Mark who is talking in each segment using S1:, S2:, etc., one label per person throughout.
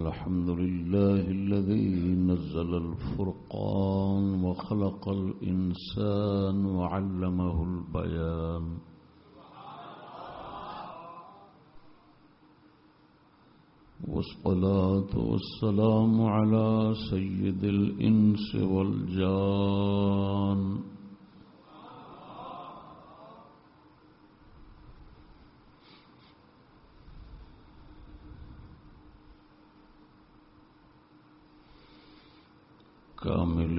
S1: الحمد لله الذي نزل الفرقان وخلق الإنسان وعلمه البيان. والصلاة والسلام على سيد الإنس والجان. كامل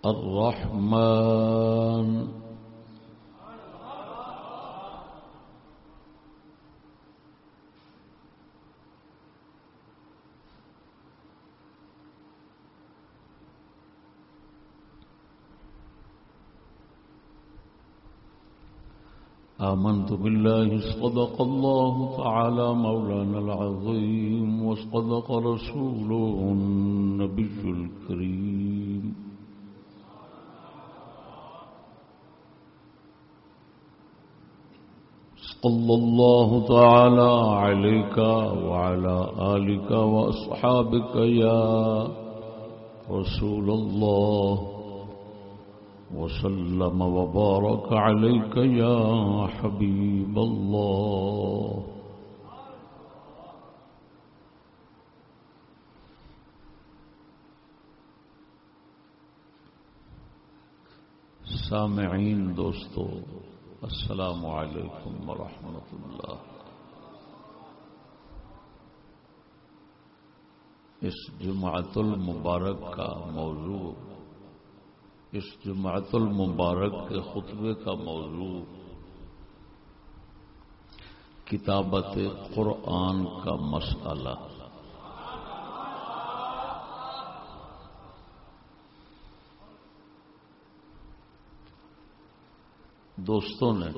S1: الرحمن. آمنت بالله صدق الله تعالى مولانا العظيم وصدق رسوله النبي الكريم. صلى الله تعالى عليك وعلى آلك وأصحابك يا رسول الله وسلم وبارك عليك يا حبيب الله. سامعین دوستو السلام علیکم ورحمۃ اللہ اس جماعت المبارک کا موضوع، اس جماعت المبارک کے خطبے کا موضوع کتابت قرآن کا مسئلہ۔ دوستوں نے۔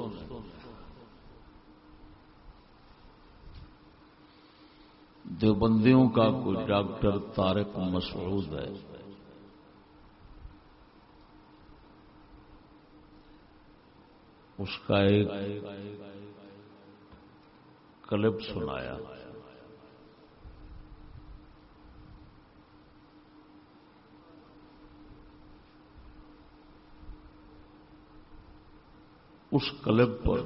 S1: دیوبندیوں کا کوئی ڈاکٹر طارق مسعود ہے۔ اس کا ایک کلپ سنایا۔ اس کلب پر۔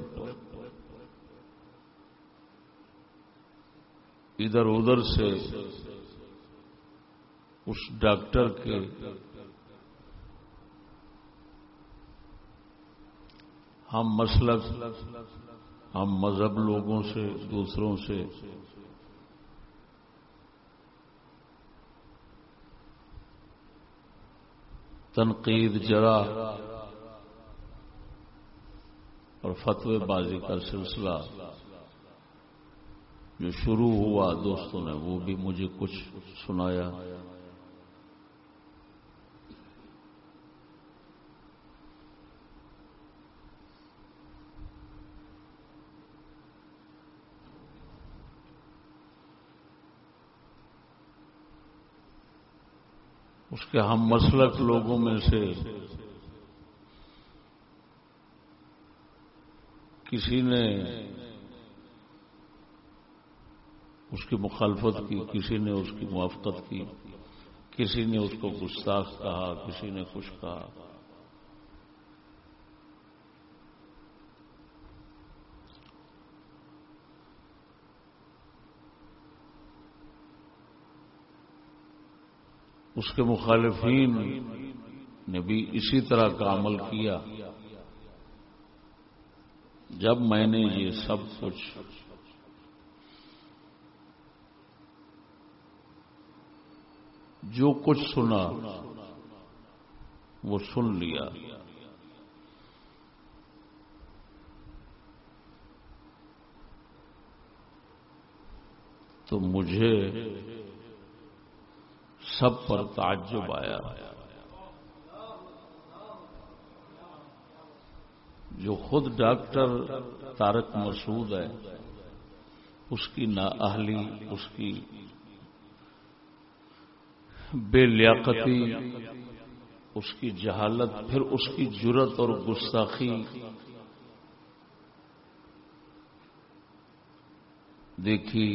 S1: ادھر ادھر سے اس ڈاکٹر کے ہم مسلک، ہم مذہب لوگوں سے، دوسروں سے۔ تنقید جرا۔ اور فتوی بازی کا سلسلہ جو شروع ہوا دوستوں نے، وہ بھی مجھے کچھ سنایا۔ اس کے ہم مسلک لوگوں میں سے کسی نے اس کی مخالفت کی، کسی نے اس کی موافقت کی، کسی نے اس کو گستاخ کہا، کسی نے کچھ کہا۔ اس کے مخالفین نے بھی اسی طرح کا عمل کیا۔ جب میں نے یہ سب کچھ جو کچھ سنا، وہ سن لیا۔ تو مجھے سب پر تعجب آیا۔ جو خود ڈاکٹر تارک مسعود ہے، اس کی نااہلی اس کی بے لیاقتی، اس کی جہالت، پھر اس کی جرت اور گستاخی۔ دیکھی،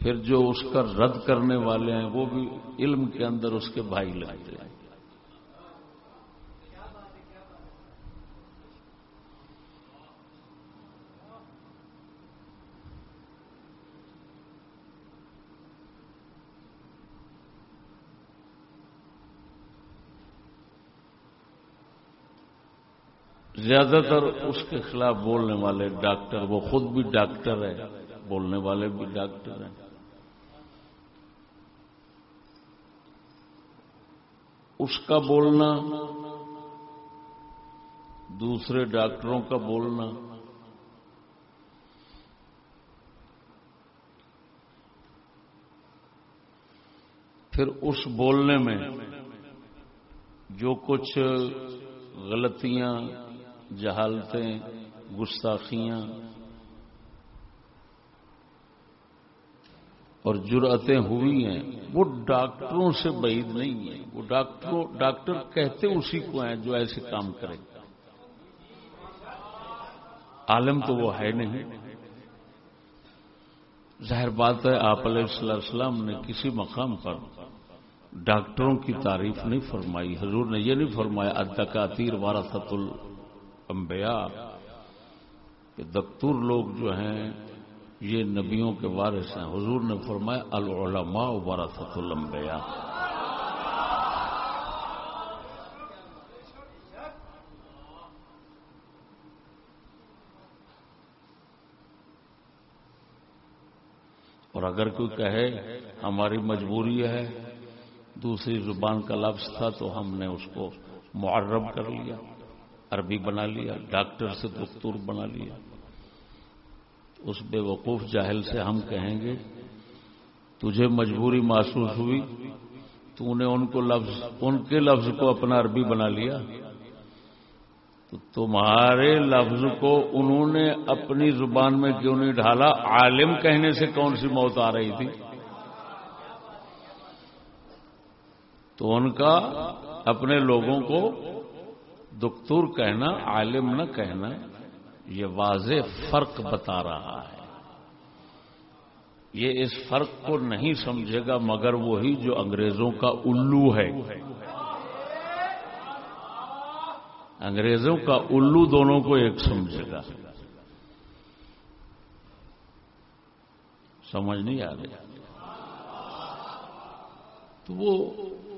S1: پھر جو اس کا رد کرنے والے ہیں، وہ بھی علم کے اندر اس کے بھائی لگتے ہیں۔ زیادہ تر اس کے خلاف بولنے والے ڈاکٹر، وہ خود بھی ڈاکٹر ہے بولنے والے بھی ڈاکٹر ہیں۔ اس کا بولنا، دوسرے ڈاکٹروں کا بولنا۔ پھر اس بولنے میں جو کچھ غلطیاں جہالتیں، گستاخیاں اور جرأتیں ہوئی ہیں۔ وہ ڈاکٹروں سے بعید نہیں ہے وہ ڈاکٹروں، ڈاکٹر کہتے اسی کو ہیں جو ایسے کام کرے۔ عالم تو وہ ہے نہیں۔ ظاہر بات ہے، آپ علیہ السلام نے کسی مقام پر ڈاکٹروں کی تعریف نہیں فرمائی۔ حضور نے یہ نہیں فرمایا ادکاتیر وارثت الانبیاء کہ دکتور لوگ جو ہیں، یہ نبیوں کے وارث ہیں۔ حضور نے فرمایا، العلماء ورثت الانبیاء۔ اور اگر کوئی کہے، ہماری مجبوری ہے، دوسری زبان کا لفظ تھا تو ہم نے اس کو معرب کر لیا۔ عربی بنا لیا، ڈاکٹر سے دکتور بنا لیا۔ اس بے وقوف جاہل سے ہم کہیں گے، تجھے مجبوری محسوس ہوئی، تو نے ان کو لفظ، ان کے لفظ کو اپنا عربی بنا لیا۔ تو تمہارے لفظ کو انہوں نے اپنی زبان میں کیوں نہیں ڈھالا؟ عالم کہنے سے کون سی موت آ رہی تھی؟ تو ان کا، اپنے لوگوں کو دکتور کہنا، عالم نہ کہنا، یہ واضح فرق بتا رہا ہے۔ یہ اس فرق کو نہیں سمجھے گا، مگر وہی جو انگریزوں کا الو ہے۔ انگریزوں کا الو دونوں کو ایک سمجھے گا۔ سمجھ نہیں آ رہی۔ تو وہ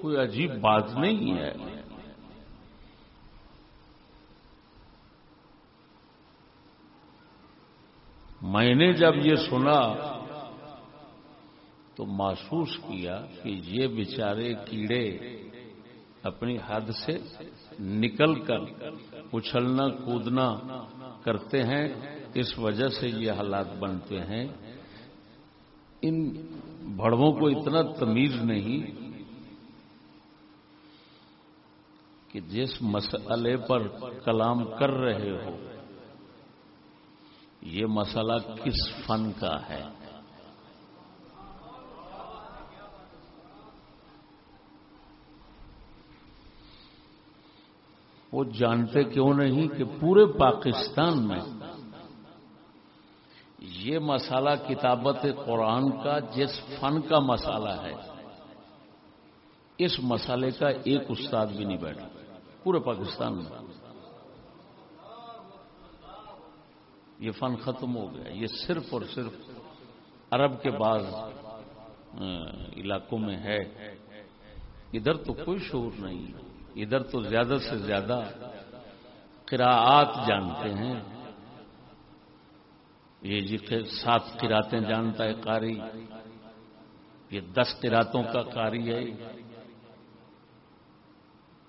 S1: کوئی عجیب بات نہیں ہے۔ میں نے جب یہ سنا تو محسوس کیا کہ یہ بیچارے کیڑے اپنی حد سے نکل کر اچھلنا کودنا کرتے ہیں، اس وجہ سے یہ حالات بنتے ہیں۔ ان بڑووں کو اتنا تمیز نہیں کہ جس مسئلے پر کلام کر رہے ہو یہ مسئلہ کس فن کا ہے؟ وہ جانتے کیوں نہیں کہ پورے پاکستان میں یہ مسالہ کتابت قرآن کا جس فن کا مسالہ ہے، اس مسالے کا ایک استاد بھی نہیں بیٹھا، پورے پاکستان میں۔ یہ فن ختم ہو گیا یہ صرف اور صرف عرب کے بعض علاقوں میں ہے۔ ادھر تو کوئی شعور نہیں، ادھر تو زیادہ سے زیادہ قراءات جانتے ہیں۔ یہ جی سات قراتیں جانتا ہے قاری، یہ دس قراتوں کا قاری ہے۔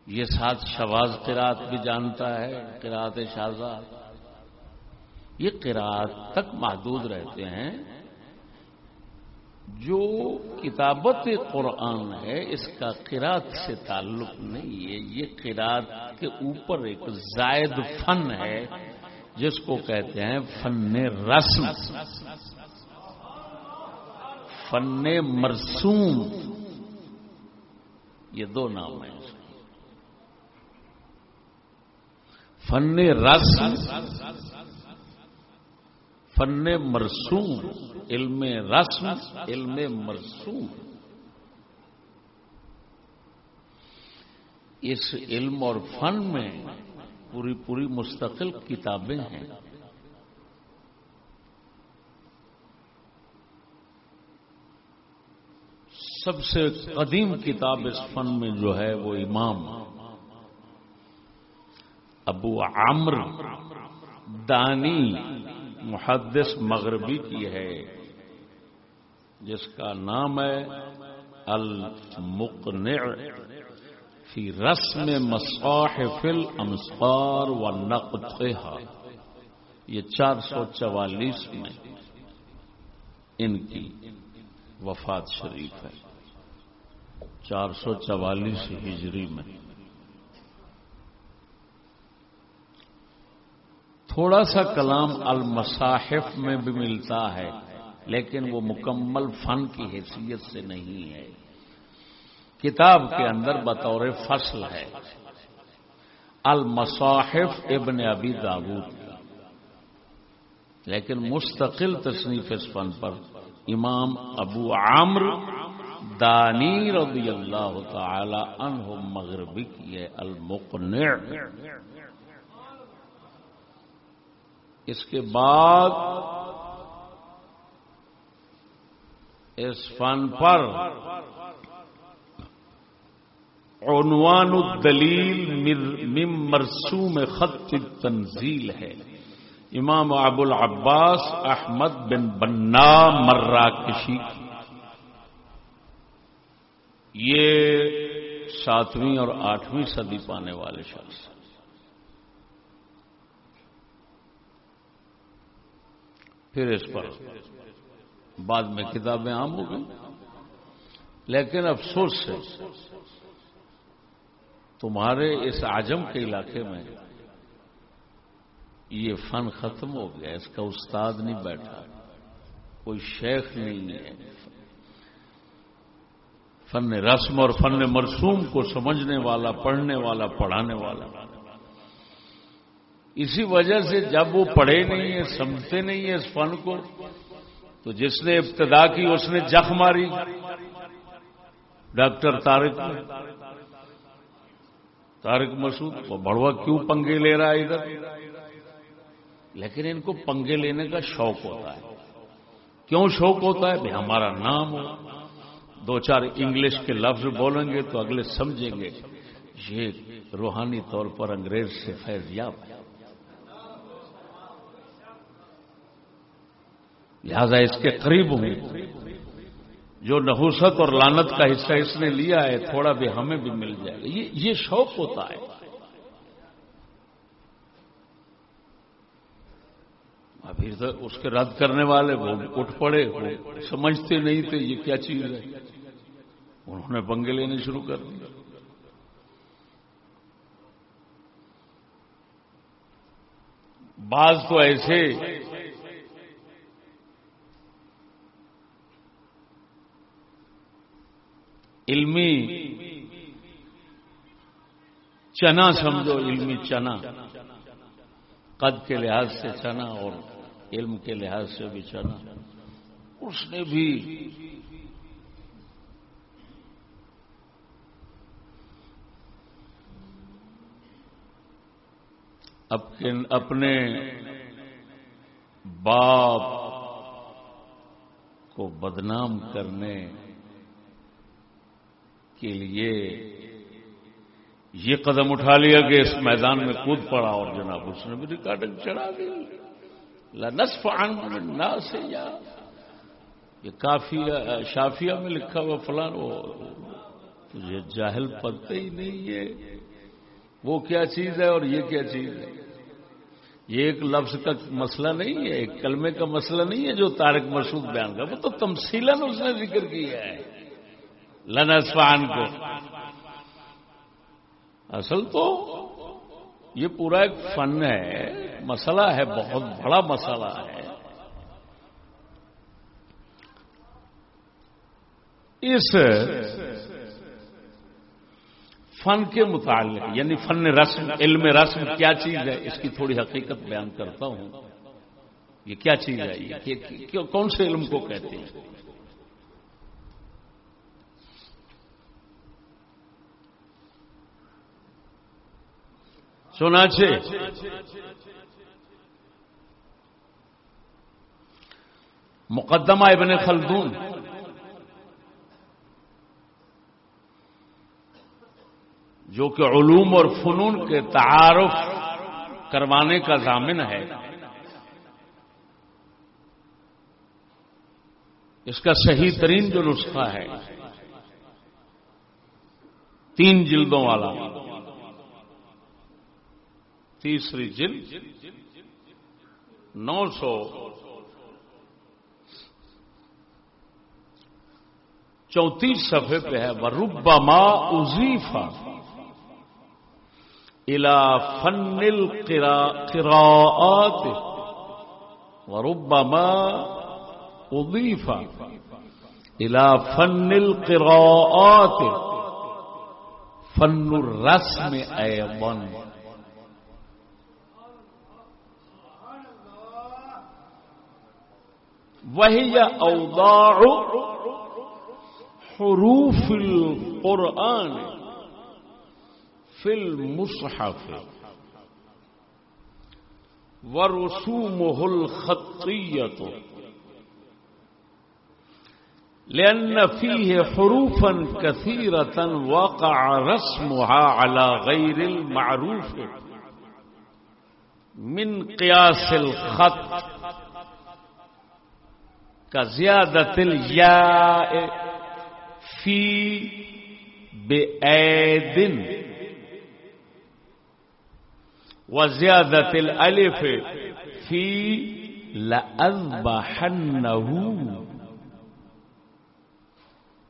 S1: یہ سات شواز قرات بھی جانتا ہے قرات شہزاد یہ قرات تک محدود رہتے ہیں۔ جو کتابت قرآن ہے، اس کا قرات سے تعلق نہیں ہے۔ یہ قرات کے اوپر ایک زائد فن ہے، جس کو کہتے ہیں فن رسم۔ فن مرسوم۔ یہ دو نام ہیں۔ فن رسم فن مرسوم، علم رسم، علم مرسوم۔ اس علم اور فن میں پوری پوری مستقل کتابیں ہیں۔ سب سے قدیم کتاب اس فن میں جو ہے وہ امام۔ ابو عمر دانی۔ محدث مغربی کی ہے، جس کا نام ہے المقنع فی رسم مصاحف الامصار و نقطها۔ یہ چار سو چوالیس میں ان کی وفات شریف ہے۔ چار سو چوالیس ہجری میں۔ تھوڑا سا کلام المصاحف میں بھی ملتا ہے، لیکن وہ مکمل فن کی حیثیت سے نہیں ہے۔ کتاب کے اندر بطور فصل ہے۔ المصاحف ابن ابی داود۔ لیکن مستقل تصنیف اس فن پر امام ابو عامر دانی رضی اللہ تعالی عنہ مغربی کی ہے، المقنع۔ اس کے بعد اس فن پر عنوان الدلیل مم مرسوم خط تنزیل ہے۔ امام ابو العباس احمد بن بنا مرا کشی یہ ساتویں اور آٹھویں صدی پانے والے شخص پھر اس پر بعد میں کتابیں عام ہو گئی لیکن افسوس سے تمہارے اس آجم کے علاقے میں یہ فن ختم ہو گیا، اس کا استاد نہیں بیٹھا، کوئی شیخ نہیں ہے۔ فن رسم اور فن مرسوم کو سمجھنے والا، پڑھنے والا، پڑھانے والا۔ اسی وجہ سے جب وہ پڑھے نہیں ہیں سمجھتے نہیں ہیں اس فن کو، تو جس نے ابتدا کی اس نے جخ ماری۔ ڈاکٹر تارک تارک مسعود، وہ بڑوا کیوں پنگے لے رہا ہے ادھر؟ لیکن ان کو پنگے لینے کا شوق ہوتا ہے۔ کیوں شوق ہوتا ہے؟ بھائی ہمارا نام ہو۔ دو چار انگلش کے لفظ بولیں گے تو اگلے سمجھیں گے۔ یہ روحانی طور پر انگریز سے فیض یاب ہے۔ لہذا اس کے قریب ہوں۔ جو نحوست اور لانت کا حصہ اس نے لیا ہے، تھوڑا بھی ہمیں بھی مل جائے۔ گا یہ شوق ہوتا ہے۔ ابھی اس کے رد کرنے والے وہ اٹھ پڑے، وہ سمجھتے نہیں تھے یہ کیا چیز ہے۔ انہوں نے پنگے لینے شروع کر دیے۔ بعض تو ایسے علمی چنا سمجھو، علمی چنا۔ قد کے لحاظ سے چنا اور علم کے لحاظ سے بھی چنا۔ اس نے بھی اپنے باپ کو بدنام کرنے کے لیے یہ قدم اٹھا لیا کہ اس میدان میں کود پڑا اور جناب اس نے بھی ریکارڈنگ چڑھا دی۔ نصف نہ سے یا۔ یہ کافی شافیہ میں لکھا ہوا فلان وہ تجھے جاہل پتہ ہی نہیں ہے وہ کیا چیز ہے اور یہ کیا چیز ہے؟ یہ ایک لفظ کا مسئلہ نہیں ہے، ایک کلمے کا مسئلہ نہیں ہے جو تارک مسعود بیان کا وہ تو تمسیل اس نے ذکر کیا ہے۔ لنسفان کو۔ اصل تو یہ پورا ایک فن ہے، مسئلہ ہے، بہت بڑا مسئلہ ہے۔ اس فن کے متعلق یعنی فن رسم، علم رسم کیا چیز ہے؟ اس کی تھوڑی حقیقت بیان کرتا ہوں۔ یہ کیا چیز ہے؟ یہ کون سے علم کو کہتے ہیں؟ چنانچہ مقدمہ ابن خلدون۔ جو کہ علوم اور فنون کے تعارف کروانے کا ضامن ہے۔ اس کا صحیح ترین جو نسخہ ہے۔ تین جلدوں والا۔ تیسری جلد نو سو چونتیس صفحے پہ ہے وربا ماں ازیفا الى فن القراءات وربما أضيف إلى فن القراءات فن الرسم أيضا وهي أوضاع حروف القرآن في المصحف. ورسومه الخطية. لأن فيه حروفا كثيرة وقع رسمها على غير المعروف من قياس الخط. کا زیادت یا كزيادة الياء في بآد وزيادة الألف في لأذبحنه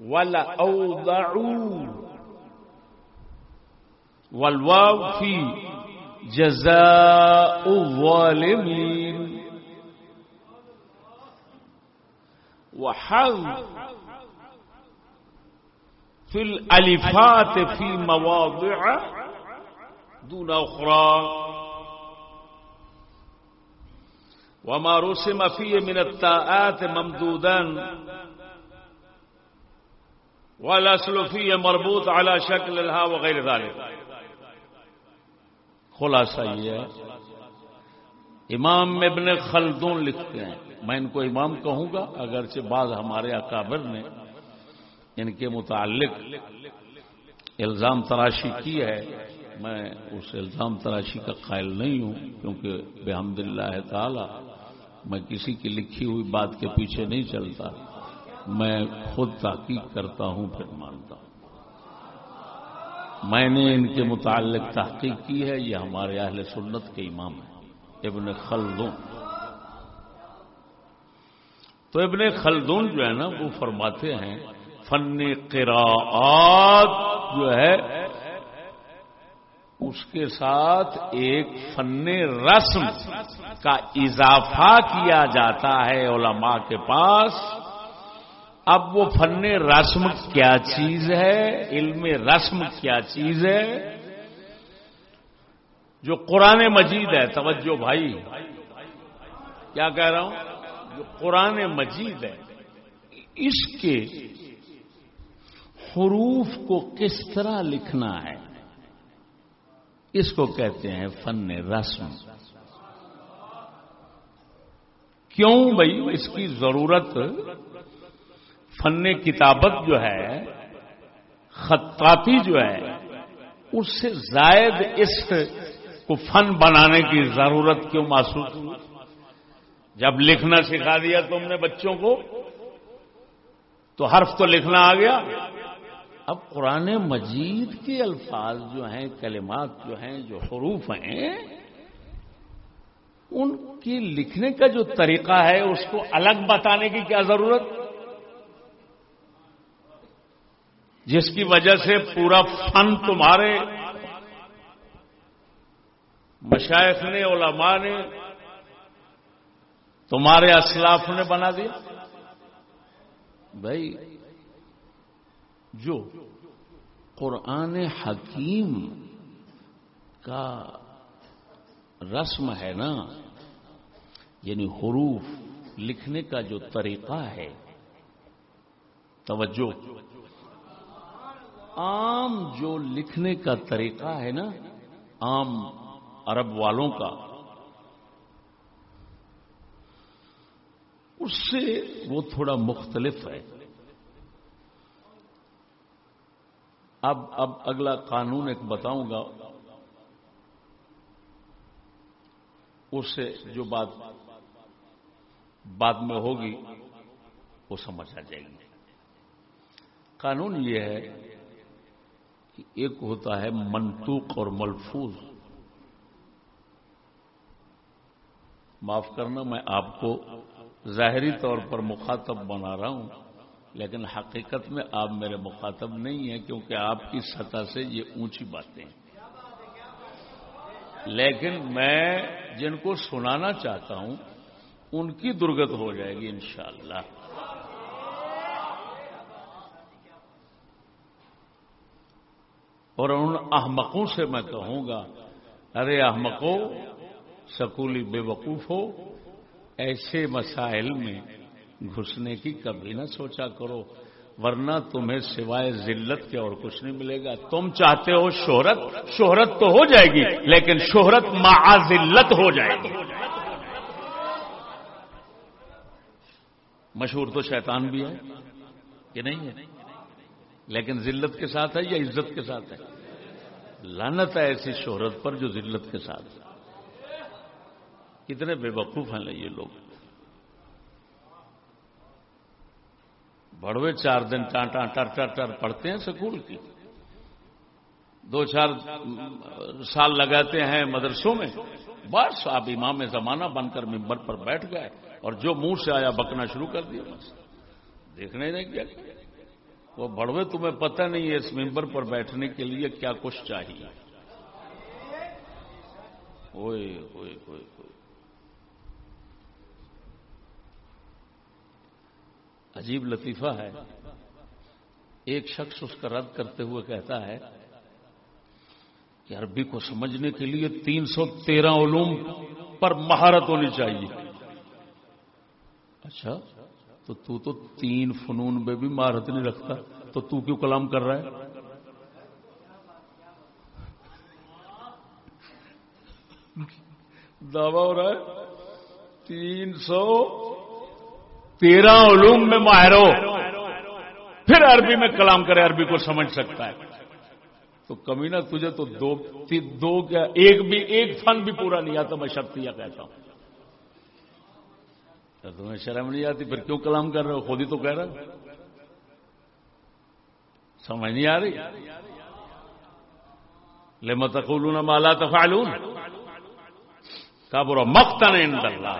S1: ولأوضعوا والواو في جزاء الظالمين وحذف في الألفات في مواضع دون أخرى. وما رسم فيه من التاءات ممدودا. والاصل فيه مربوط على شكل الها وغير ذلك. خلاصہ یہ ہے. امام ابن خلدون لکھتے ہیں. میں ان کو امام کہوں گا، اگرچہ بعض ہمارے اکابر نے ان کے متعلق الزام تراشی کی ہے۔ میں اس الزام تراشی کا قائل نہیں ہوں، کیونکہ بحمد اللہ تعالی میں کسی کی لکھی ہوئی بات کے پیچھے نہیں چلتا۔ میں خود تحقیق کرتا ہوں، پھر مانتا ہوں۔ میں نے ان کے متعلق تحقیق کی ہے، یہ ہمارے اہل سنت کے امام ہیں۔ ابن خلدون۔ تو ابن خلدون جو ہے نا، وہ فرماتے ہیں، فن قراءات جو ہے، اس کے ساتھ ایک فن رسم کا اضافہ کیا جاتا ہے علماء کے پاس۔ اب وہ فن رسم کیا چیز ہے؟ علم رسم کیا چیز ہے؟ جو قرآن مجید ہے، توجہ بھائی۔ کیا کہہ رہا ہوں؟ جو قرآن مجید ہے، اس کے حروف کو کس طرح لکھنا ہے؟ اس کو کہتے ہیں فن رسم۔ کیوں بھائی؟ اس کی ضرورت فن کتابت جو ہے، خطاطی جو ہے، اس سے زائد اس کو فن بنانے کی ضرورت کیوں محسوس ہوئی؟ جب لکھنا سکھا دیا تم نے بچوں کو، تو حرف تو لکھنا آ گیا۔ اب قرآن مجید کے الفاظ جو ہیں، کلمات جو ہیں، جو حروف ہیں، ان کی لکھنے کا جو طریقہ ہے، اس کو الگ بتانے کی کیا ضرورت؟ جس کی وجہ سے پورا فن تمہارے۔ مشائق نے، علماء نے تمہارے اسلاف نے بنا دیا؟ بھائی، جو قرآن حکیم کا رسم ہے نا یعنی حروف لکھنے کا جو طریقہ ہے، توجہ، عام جو لکھنے کا طریقہ ہے نا، عام عرب والوں کا اس سے وہ تھوڑا مختلف ہے۔ اب اب اگلا قانون ایک بتاؤں گا۔ اس سے جو بات بعد میں ہوگی، وہ سمجھ آ جائے گی۔ قانون یہ ہے کہ ایک ہوتا ہے منطوق اور ملفوظ۔ معاف کرنا، میں آپ کو ظاہری طور پر مخاطب بنا رہا ہوں، لیکن حقیقت میں آپ میرے مخاطب نہیں ہیں کیونکہ آپ کی سطح سے یہ اونچی باتیں ہیں۔ لیکن میں جن کو سنانا چاہتا ہوں، ان کی درگت ہو جائے گی انشاءاللہ۔ اور ان احمقوں سے میں کہوں گا، ارے احمقوں سکولی بے وقوف ہو ایسے مسائل میں گھسنے کی کبھی نہ سوچا کرو، ورنہ تمہیں سوائے ذلت کے اور کچھ نہیں ملے گا۔ تم چاہتے ہو شہرت شہرت تو ہو جائے گی، لیکن شہرت مع ذلت ہو جائے گی۔ مشہور تو شیطان بھی ہے، کہ نہیں ہے؟ لیکن ذلت کے ساتھ ہے یا عزت کے ساتھ ہے؟ لانت ہے ایسی شہرت پر جو ذلت کے ساتھ ہے۔ کتنے بے وقوف ہیں یہ لوگ۔ بڑوے چار دن ٹانٹا ٹر ٹر ٹر پڑھتے ہیں سکول کی۔ دو چار سال لگاتے ہیں مدرسوں میں۔ بس آپ امام زمانہ بن کر ممبر پر بیٹھ گئے اور جو منہ سے آیا بکنا شروع کر دیا بس۔ دیکھنے نہیں کیا وہ بڑوے تمہیں پتہ نہیں ہے اس ممبر پر بیٹھنے کے لیے کیا کچھ چاہیے ہوئے ہوئے ہوئے عجیب لطیفہ ہے۔ ایک شخص اس کا رد کرتے ہوئے کہتا ہے کہ عربی کو سمجھنے کے لیے تین سو تیرہ علوم پر مہارت ہونی چاہیے۔ اچھا تو تو تو تین فنون میں بھی مہارت نہیں رکھتا، تو تو کیوں کلام کر رہا ہے؟ دعوی ہو رہا ہے۔ تین سو تیرہ علوم میں ماہر ہو، پھر عربی میں کلام کرے، عربی کو سمجھ سکتا ہے۔ تو کمینہ، تجھے تو دو دو کیا، ایک بھی، ایک فن بھی پورا نہیں آتا، میں شرطیہ کہتا ہوں۔ تمہیں شرم نہیں آتی؟ پھر کیوں کلام کر رہے ہو؟ خود ہی تو کہہ رہا سمجھ نہیں آ رہی؟ لے متقولون مالا تفعلون؟ کا برا مختن اللہ،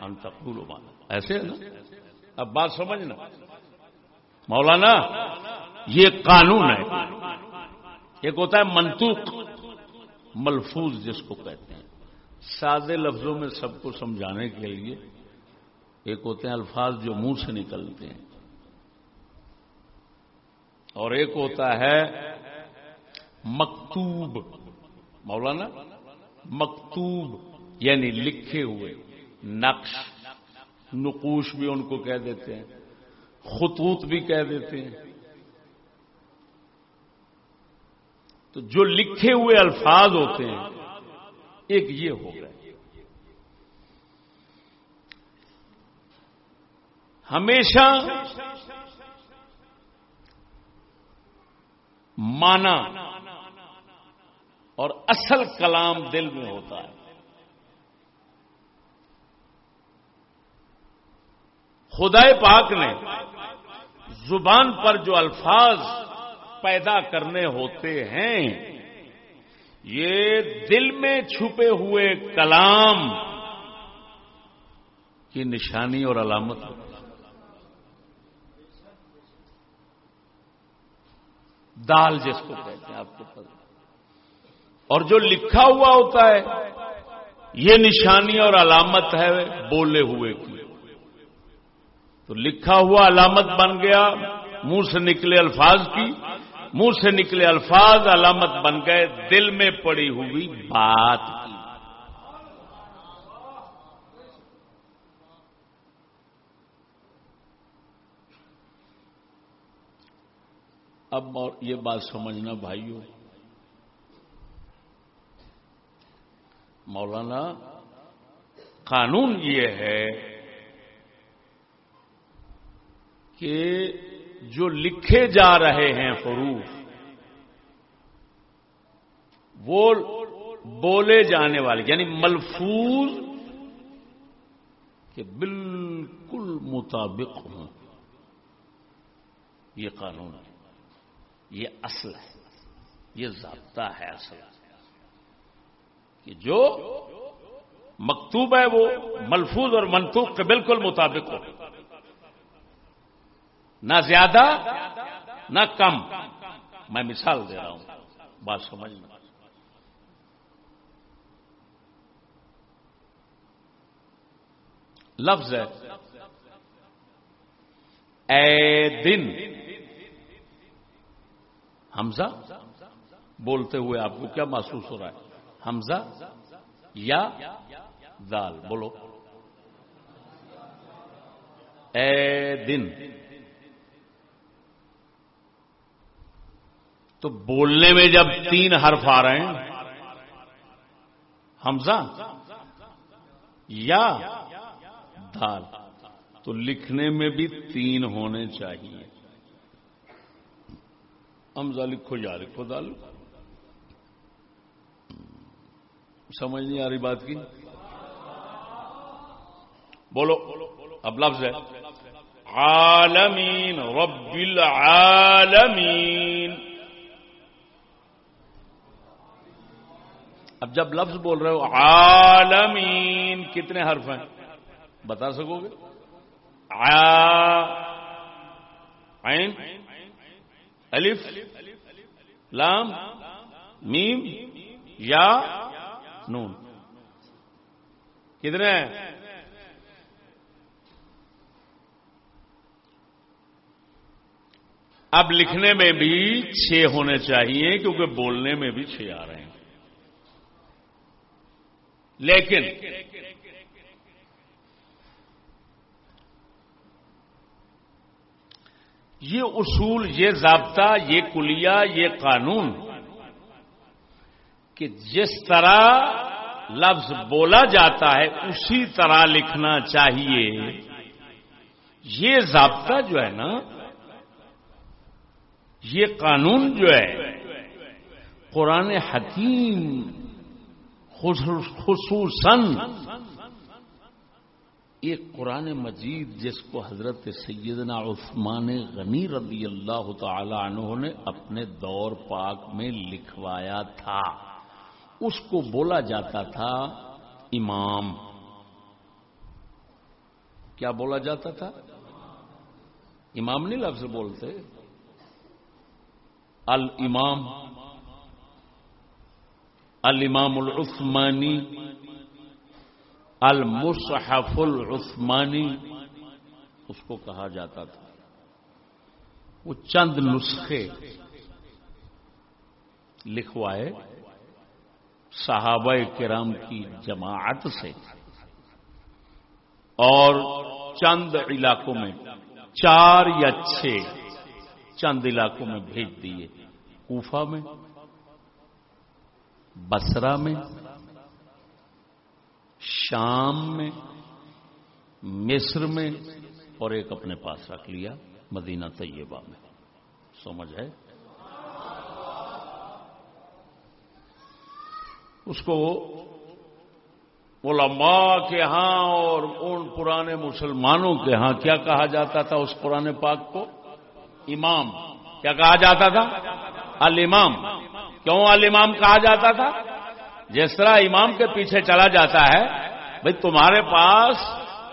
S1: ان تقول ایسے ہے نا؟ اب بات سمجھنا۔ مولانا، یہ قانون ہے۔ ایک ہوتا ہے منطوق، ملفوظ جس کو کہتے ہیں۔ سادے لفظوں میں سب کو سمجھانے کے لیے ایک ہوتے ہیں الفاظ جو منہ سے نکلتے ہیں۔ اور ایک ہوتا ہے مکتوب۔ مولانا، مکتوب یعنی لکھے ہوئے، نقش۔ نقوش بھی ان کو کہہ دیتے ہیں، خطوط بھی کہہ دیتے ہیں۔ تو جو لکھے ہوئے الفاظ ہوتے ہیں، ایک یہ ہو گئے ہمیشہ مانا اور اصل کلام دل میں ہوتا ہے۔ خدا پاک نے زبان پر جو الفاظ پیدا کرنے ہوتے ہیں، یہ دل میں چھپے ہوئے کلام کی نشانی اور علامت دال جس کو کہتے ہیں آپ کو پتا اور جو لکھا ہوا ہوتا ہے، یہ نشانی اور علامت ہے بولے ہوئے کی۔ تو لکھا ہوا علامت بن گیا، منہ سے نکلے الفاظ کی، منہ سے نکلے الفاظ، علامت بن گئے، دل میں پڑی ہوئی بات کی۔ اب یہ بات سمجھنا بھائیوں مولانا، قانون یہ ہے کہ جو لکھے جا رہے ہیں حروف، وہ بولے جانے والے یعنی ملفوظ کہ بالکل مطابق ہوں۔ یہ قانون ہے، یہ اصل ہے، یہ ضابطہ ہے اصل۔ کہ جو مکتوب ہے وہ ملفوظ اور منطوق کے بالکل مطابق ہو۔ نہ زیادہ، نہ کم۔ میں مثال دے رہا ہوں، بات سمجھنا لفظ ہے، اے دن۔ حمزہ، بولتے ہوئے آپ کو کیا محسوس ہو رہا ہے؟ حمزہ یا دال بولو۔ اے دن۔ تو بولنے میں جب تین حرف آ رہے ہیں، حمزہ یا دال، تو لکھنے میں بھی تین ہونے چاہیے۔ حمزہ لکھو، یا لکھو دال۔ سمجھ نہیں آ رہی بات کی؟ بولو، اب لفظ ہے۔ عالمین رب العالمین۔ اب جب لفظ بول رہے ہو عالمین، کتنے حرف ہیں؟ بتا سکو گے؟ عین، الف، لام، میم، یا، نون۔ کتنے ہیں؟ اب لکھنے میں بھی چھ ہونے چاہیے، کیونکہ بولنے میں بھی چھ آ رہے ہیں۔ لیکن یہ اصول، یہ ضابطہ، یہ کلیا یہ قانون کہ جس طرح لفظ بولا جاتا ہے، اسی طرح لکھنا چاہیے۔ یہ ضابطہ جو ہے نا، یہ قانون جو ہے، قرآن حکیم خصوصاً ایک قرآن مجید جس کو حضرت سیدنا عثمان غنی رضی اللہ تعالی عنہ نے اپنے دور پاک میں لکھوایا تھا، اس کو بولا جاتا تھا امام۔ کیا بولا جاتا تھا؟ امام نہیں لفظ بولتے۔ الامام۔ الامام العثمانی، المصحف العثمانی، اس کو کہا جاتا تھا۔ وہ چند نسخے لکھوائے صحابہ کرام کی جماعت سے اور چند علاقوں میں چار یا چھ چند علاقوں میں بھیج دیے۔ کوفہ میں بسرا میں، شام میں، مصر میں اور ایک اپنے پاس رکھ لیا، مدینہ طیبہ میں۔ سمجھ ہے؟ اس کو علماء کے ہاں اور ان پرانے مسلمانوں کے ہاں کیا کہا جاتا تھا اس پرانے پاک کو؟ امام۔ کیا کہا جاتا تھا؟ المام کیوں المام کہا جاتا تھا؟ جس طرح امام کے پیچھے چلا جاتا ہے بھائی تمہارے پاس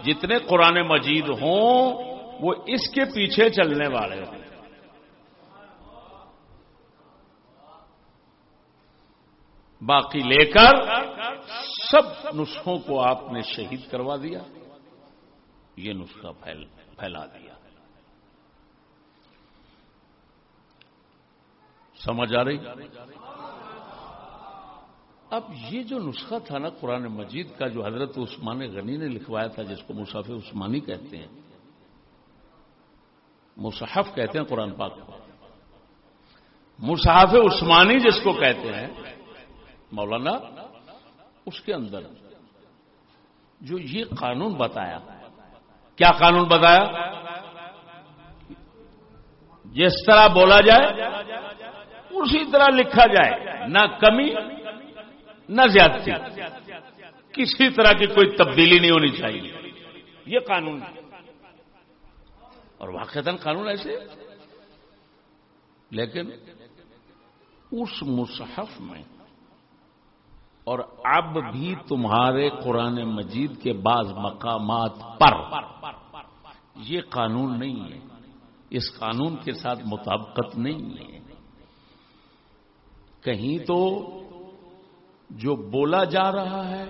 S1: جتنے قرآن مجید ہوں، وہ اس کے پیچھے چلنے والے ہوں۔ باقی لے کر سب نسخوں کو آپ نے شہید کروا دیا، یہ نسخہ پھیلا دیا۔ سمجھ آ رہی؟ اب یہ جو نسخہ تھا نا قرآن مجید کا جو حضرت عثمان غنی نے لکھوایا تھا، جس کو مصحف عثمانی کہتے ہیں، مصحف کہتے ہیں قرآن پاک۔ کو مصحف عثمانی جس کو کہتے ہیں، مولانا، اس کے اندر جو یہ قانون بتایا۔ کیا قانون بتایا؟ جس طرح بولا جائے اسی طرح لکھا جائے، نہ کمی، نہ زیادتی۔ کسی طرح کی کوئی تبدیلی نہیں ہونی چاہیے۔ یہ قانون اور واقع قانون ایسے لیکن اس مصحف میں، اور اب بھی تمہارے قرآن مجید کے بعض مقامات پر یہ قانون نہیں ہے۔ اس قانون کے ساتھ مطابقت نہیں ہے۔ کہیں تو جو بولا جا رہا ہے،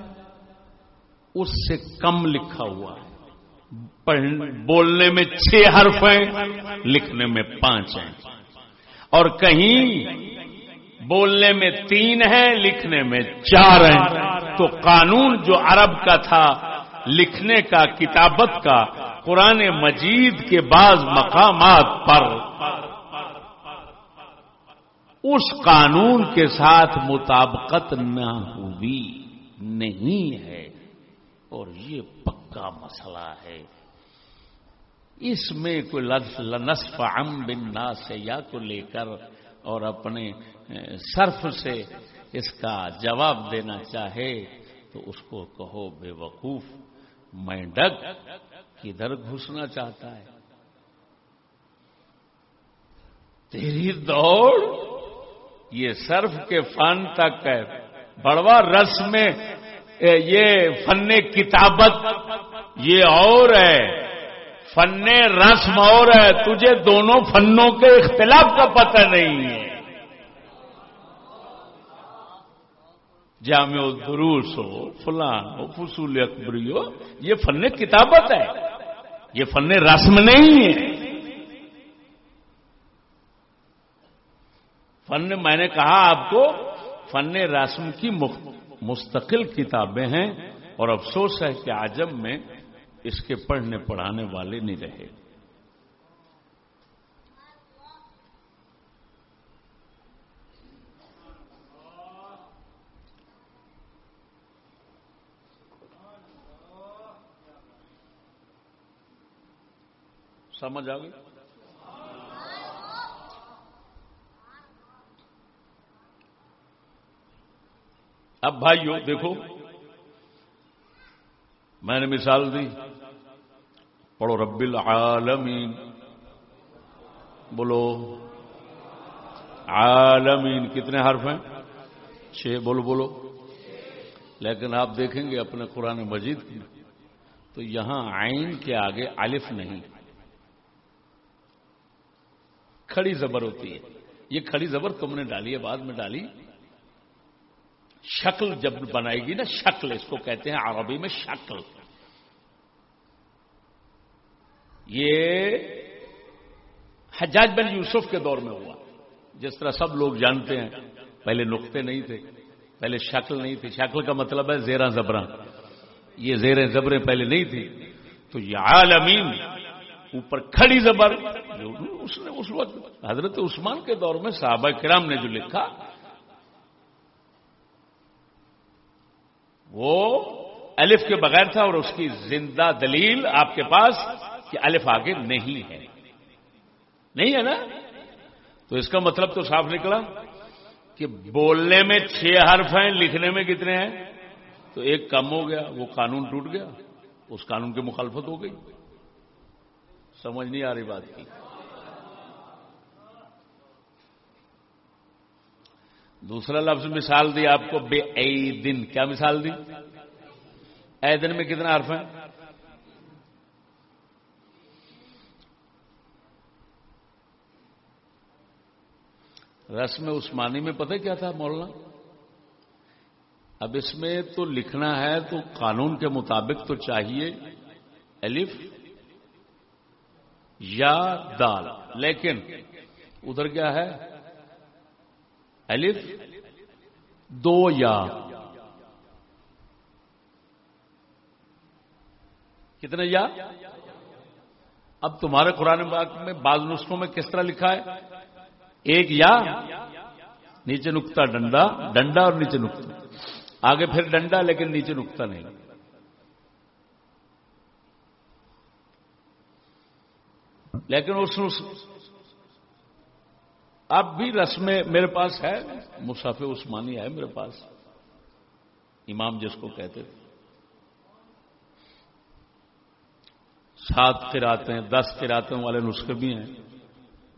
S1: اس سے کم لکھا ہوا ہے۔ بولنے میں چھ حرف ہیں، لکھنے میں پانچ ہیں۔ اور کہیں بولنے میں تین ہیں، لکھنے میں چار ہیں۔ تو قانون جو عرب کا تھا، لکھنے کا، کتابت کا، قرآن مجید کے بعض مقامات پر اس قانون کے ساتھ مطابقت نہ ہوئی، نہیں ہے۔ اور یہ پکا مسئلہ ہے۔ اس میں کوئی نصف ام بن سے یا کو لے کر اور اپنے صرف سے اس کا جواب دینا چاہے تو اس کو کہو بے وقوف، میں ڈگ کدھر گھسنا چاہتا ہے۔ تیری دوڑ یہ صرف کے فن تک ہے۔ بڑوا رس میں یہ فن کتابت، یہ اور ہے۔ فن رسم اور ہے۔ تجھے دونوں فنوں کے اختلاف کا پتہ نہیں ہے۔ جامع دروس ہو، فلان ہو، فصول اکبری ہو، یہ فن کتابت ہے۔ یہ فن رسم نہیں ہے۔ فن میں نے کہا آپ کو، فن رسم کی مستقل کتابیں ہیں اور افسوس ہے کہ آجم میں اس کے پڑھنے پڑھانے والے نہیں رہے۔ سمجھ آ گئی؟ اب بھائیو، دیکھو۔ میں نے مثال دی۔ پڑھو رب العالمین بولو۔ عالمین، کتنے حرف ہیں؟ چھ، بولو بولو۔ لیکن آپ دیکھیں گے اپنے قرآن مجید کی، تو یہاں آئین کے آگے الف نہیں۔ کھڑی زبر ہوتی ہے۔ یہ کھڑی زبر تم نے ڈالی ہے، بعد میں ڈالی۔ شکل جب بنائے گی نا، شکل، اس کو کہتے ہیں عربی میں شکل۔ یہ حجاج بن یوسف کے دور میں ہوا۔ جس طرح سب لوگ جانتے ہیں، پہلے نقطے نہیں تھے، پہلے شکل نہیں تھی۔ شکل کا مطلب ہے زیرہ زبراں۔ یہ زیر زبریں پہلے نہیں تھی۔ تو یہ عالمین اوپر کھڑی زبر اس نے اس وقت حضرت عثمان کے دور میں صحابہ کرام نے جو لکھا وہ الف کے بغیر تھا اور اس کی زندہ دلیل آپ کے پاس کہ الف آگے نہیں ہے۔ نہیں ہے نا؟ تو اس کا مطلب تو صاف نکلا کہ بولنے میں چھ حرف ہیں، لکھنے میں کتنے ہیں؟ تو ایک کم ہو گیا، وہ قانون ٹوٹ گیا، اس قانون کی مخالفت ہو گئی۔ سمجھ نہیں آ رہی بات کی۔ دوسرا لفظ مثال دی آپ کو بے اے دن، کیا مثال دی؟ اے دن میں کتنا حرف ہیں؟ رسم عثمانی میں پتہ کیا تھا مولانا؟ اب اس میں تو لکھنا ہے تو قانون کے مطابق تو چاہیے الف یا دال، لیکن ادھر کیا ہے؟ الف، دو یا۔ کتنے یا؟ اب تمہارے قرآن میں بعض نسخوں میں کس طرح لکھا ہے؟ ایک یا۔ نیچے نکتا ڈنڈا ڈنڈا اور نیچے نکتا آگے پھر ڈنڈا لیکن نیچے نکتا نہیں۔ لیکن اس اب بھی رسمیں میرے پاس ہے۔ مسافر عثمانی ہے میرے پاس۔ امام جس کو کہتے تھے۔ سات قراتیں، دس قراتیں والے نسخے بھی ہیں۔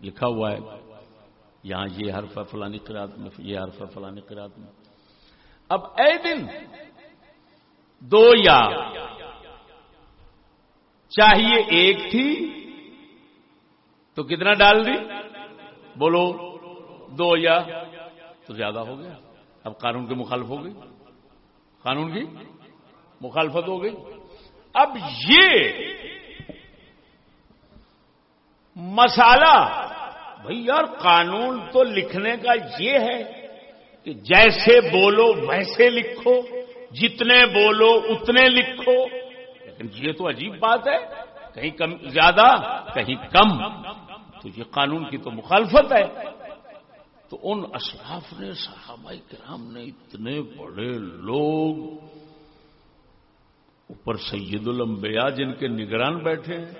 S1: لکھا ہوا ہے۔ یہاں یہ حرف ہے، فلانی قرات میں، یہ حرف ہے، فلانی قرات میں۔ اب اے دن دو یا چاہیے ایک تھی تو کتنا ڈال دی؟ بولو، دو یا، تو زیادہ ہو گیا۔ اب قانون کی مخالف ہو گئی۔ قانون کی مخالفت ہو گئی۔ اب یہ مسالہ بھائی یار، قانون تو لکھنے کا یہ ہے کہ جیسے بولو، ویسے لکھو، جتنے بولو، اتنے لکھو۔ لیکن یہ تو عجیب بات ہے، کہیں کم، زیادہ، کہیں کم۔ تو یہ قانون کی تو مخالفت ہے۔ تو ان اشراف نے، صحابہ کرام نے اتنے بڑے لوگ اوپر سید الانبیاء جن کے نگران بیٹھے ہیں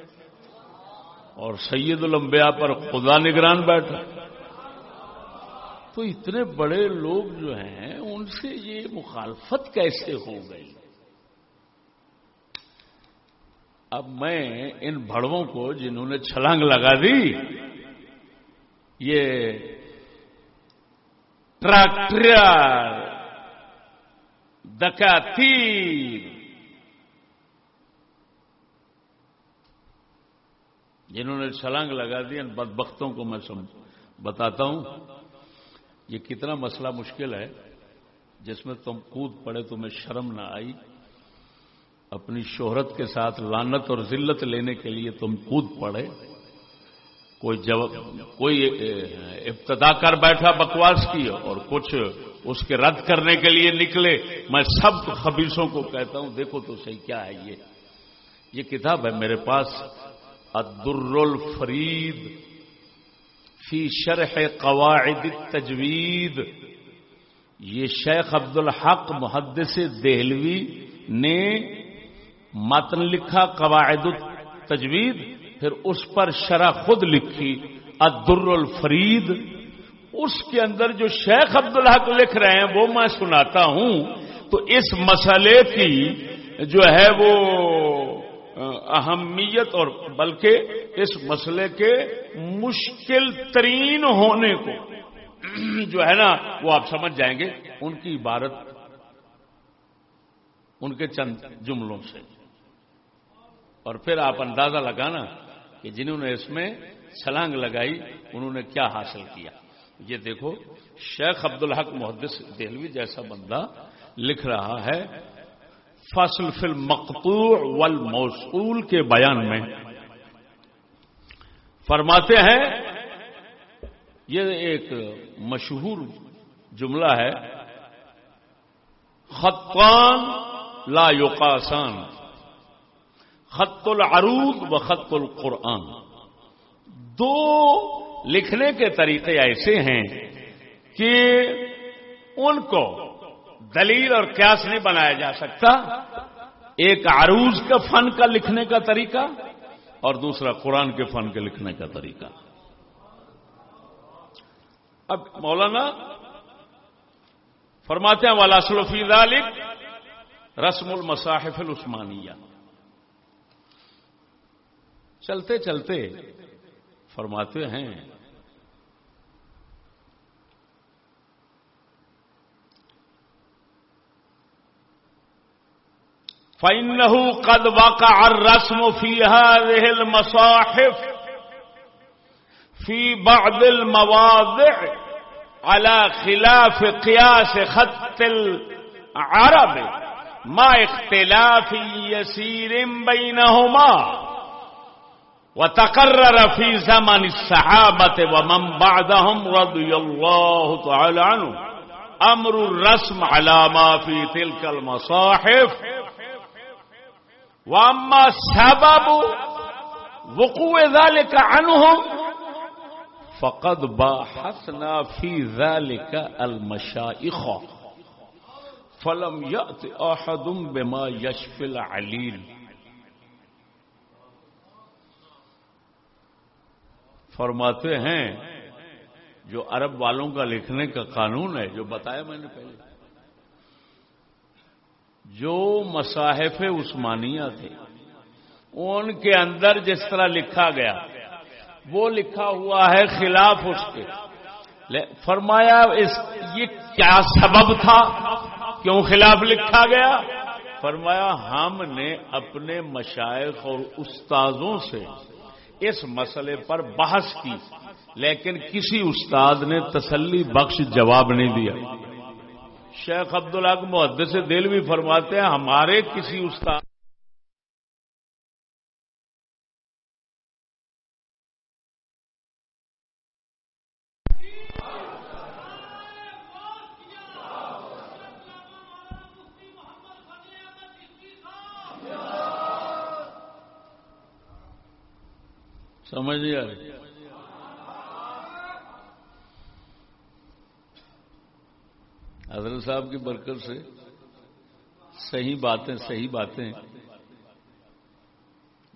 S1: اور سید الانبیاء پر خدا نگران بیٹھے تو اتنے بڑے لوگ جو ہیں، ان سے یہ مخالفت کیسے ہو گئی؟ اب میں ان بڑووں کو جنہوں نے چھلانگ لگا دی، یہ ٹریکٹر دکاتی جنہوں نے چھلانگ لگا دی، ان بدبختوں کو میں بتاتا ہوں۔ یہ کتنا مسئلہ مشکل ہے، جس میں تم کود پڑے تمہیں شرم نہ آئی۔ اپنی شہرت کے ساتھ لانت اور ذلت لینے کے لیے تم کود پڑے۔ کوئی جب کوئی ابتدا کر بیٹھا بکواس کی اور کچھ اس کے رد کرنے کے لیے نکلے۔ میں سب خبیصوں کو کہتا ہوں، دیکھو تو صحیح کیا ہے یہ۔ یہ کتاب ہے میرے پاس، الدر الفرید فی شرح قواعد تجوید یہ شیخ عبد الحق محدث دہلوی نے متن لکھا، قواعد تجوید پھر اس پر شرح خود لکھی، الدر الفرید۔ اس کے اندر جو شیخ عبدالحق لکھ رہے ہیں، وہ میں سناتا ہوں۔ تو اس مسئلے کی جو ہے وہ اہمیت اور بلکہ اس مسئلے کے مشکل ترین ہونے کو جو ہے نا، وہ آپ سمجھ جائیں گے۔ ان کی عبارت ان کے چند جملوں سے۔ اور پھر آپ اندازہ لگانا کہ جنہوں نے اس میں چھلانگ لگائی، انہوں نے کیا حاصل کیا۔ یہ دیکھو، شیخ عبدالحق محدث دہلوی جیسا بندہ لکھ رہا ہے فصل فل مقتوع والموصول کے بیان میں۔ فرماتے ہیں، یہ ایک مشہور جملہ ہے، خطان لا یقاسان۔ خط العروض و خط القرآن۔ دو لکھنے کے طریقے ایسے ہیں کہ ان کو دلیل اور قیاس نہیں بنایا جا سکتا۔ ایک عروج کا فن کا لکھنے کا طریقہ اور دوسرا قرآن کے فن کے لکھنے کا طریقہ۔ اب مولانا فرماتے ہیں والا سلفی ذالک رسم المصاحف العثمانیہ چلتے چلتے فرماتے ہیں، فإنه قد وقع الرسم في هذه المصاحف في بعض المواضع على خلاف قياس خط العرب ما اختلاف يسير بينهما وتقرر في زمن الصحابة ومن بعدهم رضي الله تعالى عنه. أمر الرسم على ما في تلك المصاحف. واما سبب وقوع ذلك عنهم، فقد باحثنا في ذلك المشائخ. فلم يأت أحد بما يشفي العليل. فرماتے ہیں، جو عرب والوں کا لکھنے کا قانون ہے، جو بتایا میں نے پہلے۔ جو مصاحف عثمانیہ تھے، ان کے اندر جس طرح لکھا گیا، وہ لکھا ہوا ہے خلاف اس کے۔ فرمایا، اس، یہ کیا سبب تھا؟ کیوں خلاف لکھا گیا؟ فرمایا، ہم نے اپنے مشائق اور استاذوں سے اس مسئلے پر بحث کی، لیکن کسی استاد نے تسلی بخش جواب نہیں دیا۔ شیخ عبدالحق محدث سے دل بھی فرماتے ہیں، ہمارے کسی استاد سمجھ نہیں آ رہی حضرت صاحب کی برکت سے صحیح باتیں صحیح باتیں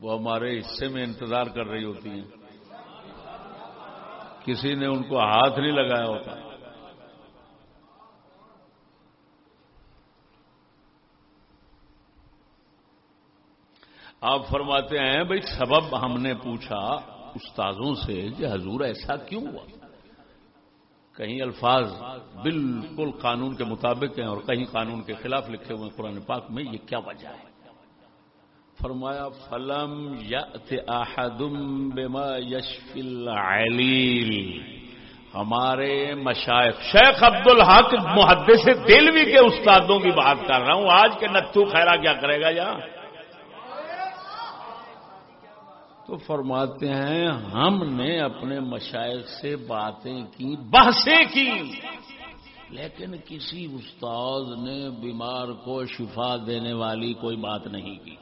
S1: وہ ہمارے حصے میں انتظار کر رہی ہوتی ہیں۔ کسی نے ان کو ہاتھ نہیں لگایا ہوتا۔ آپ فرماتے ہیں، بھائی سبب ہم نے پوچھا استاذوں سے کہ حضور ایسا کیوں ہوا؟ کہیں الفاظ بالکل قانون کے مطابق ہیں اور کہیں قانون کے خلاف لکھے ہوئے قرآن پاک میں، یہ کیا وجہ ہے؟ فرمایا، فلم بما یشفل علیل ہمارے مشائق، شیخ عبد الحق محدث دلوی کے استادوں کی بات کر رہا ہوں۔ آج کے نتو خیرا کیا کرے گا یہاں؟ تو فرماتے ہیں، ہم نے اپنے مشائق سے باتیں کی، بحثیں کی۔ لیکن کسی استاد نے بیمار کو شفا دینے والی کوئی بات نہیں کی۔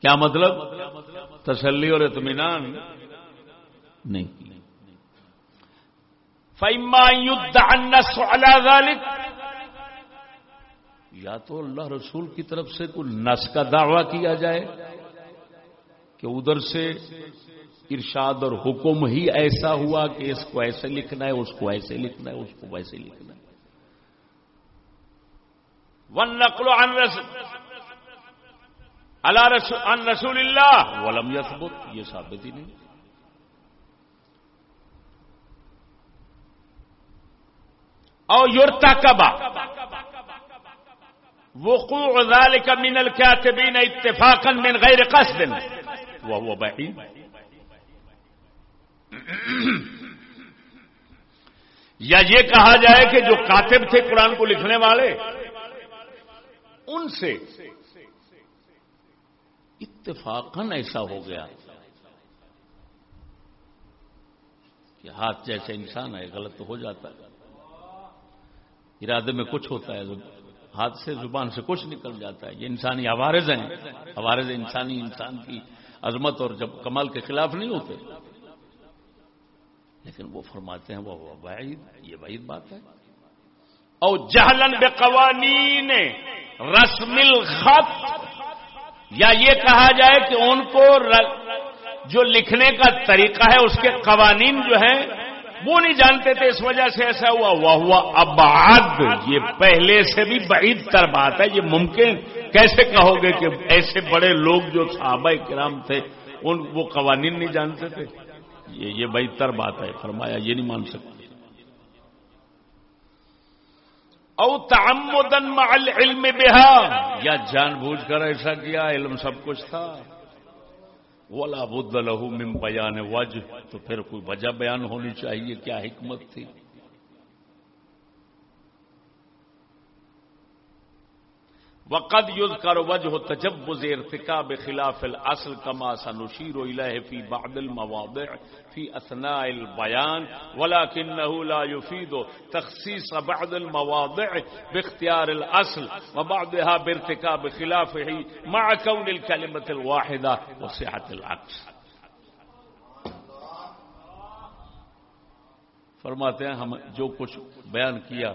S1: کیا مطلب؟ تسلی اور اطمینان۔ نہیں۔ کی فیما یا تو اللہ رسول کی طرف سے کوئی نس کا دعویٰ کیا جائے کہ ادھر سے ارشاد اور حکم ہی ایسا ہوا کہ اس کو ایسے لکھنا ہے، اس کو ایسے لکھنا ہے، اس کو ویسے لکھنا ہے۔ ون نقل اللہ رسول اللہ ولم یثبت یہ ثابت ہی نہیں۔ اور یورتا کبا وقوع ذلك من الكاتبين اتفاقا من غير قصد. وهو بعيد. یا یہ کہا جائے کہ جو کاتب تھے قرآن کو لکھنے والے، ان سے اتفاقن ایسا ہو گیا کہ ہاتھ جیسے انسان ہے، غلط ہو جاتا ہے۔ ارادے میں کچھ ہوتا ہے ہاتھ سے زبان سے کچھ نکل جاتا ہے، یہ انسانی عوارض ہیں۔ عوارض انسانی، انسان کی عظمت اور جب کمال کے خلاف نہیں ہوتے۔ لیکن وہ فرماتے ہیں، وہ وعید، یہ وعید بات ہے۔ اور جہلن بے قوانین رسم الخط۔ یا یہ کہا جائے کہ ان کو جو لکھنے کا طریقہ ہے، اس کے قوانین جو ہیں وہ نہیں جانتے تھے اس وجہ سے ایسا ہوا وہ ہوا ابعاد یہ پہلے سے بھی بعید تر بات ہے، یہ ممکن۔ کیسے کہو گے کہ ایسے بڑے لوگ جو صحابہ کرام تھے، ان وہ قوانین نہیں جانتے تھے؟ یہ یہ بعید تر بات ہے، فرمایا یہ نہیں مان سکتے۔ او تعمدن مع العلم بها۔ یا جان بوجھ کر ایسا کیا، علم سب کچھ تھا۔ ولا بد لہو من بیان وجہ، تو پھر کوئی وجہ بیان ہونی چاہیے، کیا حکمت تھی؟ وقد کاروبج ہو تجبز ارتقا بخلاف الاصل کما سنشیر و الہ فی بعد المواضع في اثناء البيان ولكنه لا يفيد تخصيص بعض المواضع باختيار الاصل وبعضها بارتكاب خلافه مع كون الكلمه الواحده وصحه العكس فرماتے ہیں، ہم جو کچھ بیان کیا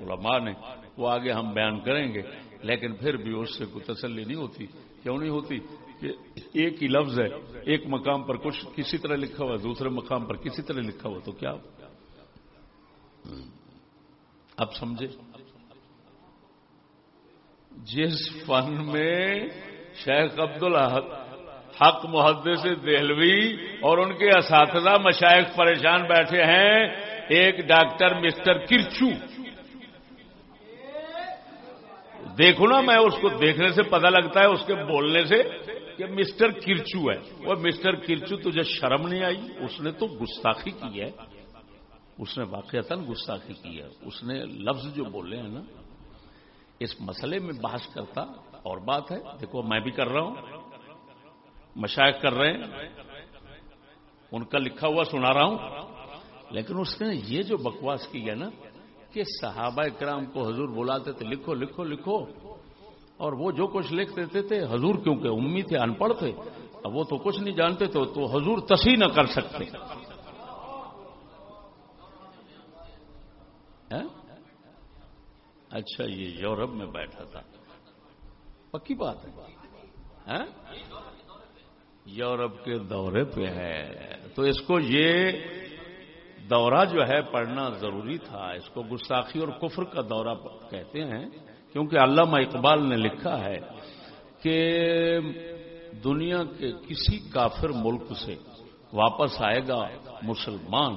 S1: علماء نے، وہ آگے ہم بیان کریں گے، لیکن پھر بھی اس سے کوئی تسلی نہیں ہوتی۔ کیوں نہیں ہوتی؟ ایک ہی لفظ ہے، ایک مقام پر کچھ کسی طرح لکھا ہوا دوسرے مقام پر کسی طرح لکھا ہوا تو کیا؟ اب سمجھے؟ جس فن میں شیخ عبد الحق حق محدث دہلوی اور ان کے اساتذہ مشائق پریشان بیٹھے ہیں، ایک ڈاکٹر مسٹر کرچو دیکھو نا، میں اس کو دیکھنے سے پتہ لگتا ہے، اس کے بولنے سے۔ کہ مسٹر کرچو ہے۔ وہ مسٹر کرچو تجھے شرم نہیں آئی؟ اس نے تو گستاخی کی ہے۔ اس نے واقعات گستاخی کی ہے۔ اس نے لفظ جو بولے ہیں نا، اس مسئلے میں بحث کرتا اور بات ہے۔ دیکھو، میں بھی کر رہا ہوں۔ مشائق کر رہے ہیں۔ ان کا لکھا ہوا سنا رہا ہوں۔ لیکن اس نے یہ جو بکواس کی ہے نا، کہ صحابہ کرام کو حضور بلاتے تھے، لکھو لکھو لکھو۔ اور وہ جو کچھ لکھ دیتے تھے، حضور کیونکہ امی تھے ان پڑھ تھے، اب وہ تو کچھ نہیں جانتے تھے تو حضور تسی نہ کر سکتے۔ ہاں؟ اچھا یہ یورپ میں بیٹھا تھا۔ پکی بات ہے۔ ہاں؟ یورپ کے دورے پہ ہے۔ تو اس کو یہ دورہ جو ہے پڑھنا ضروری تھا۔ اس کو گستاخی اور کفر کا دورہ کہتے ہیں۔ کیونکہ علامہ اقبال نے لکھا ہے کہ دنیا کے کسی کافر ملک سے واپس آئے گا مسلمان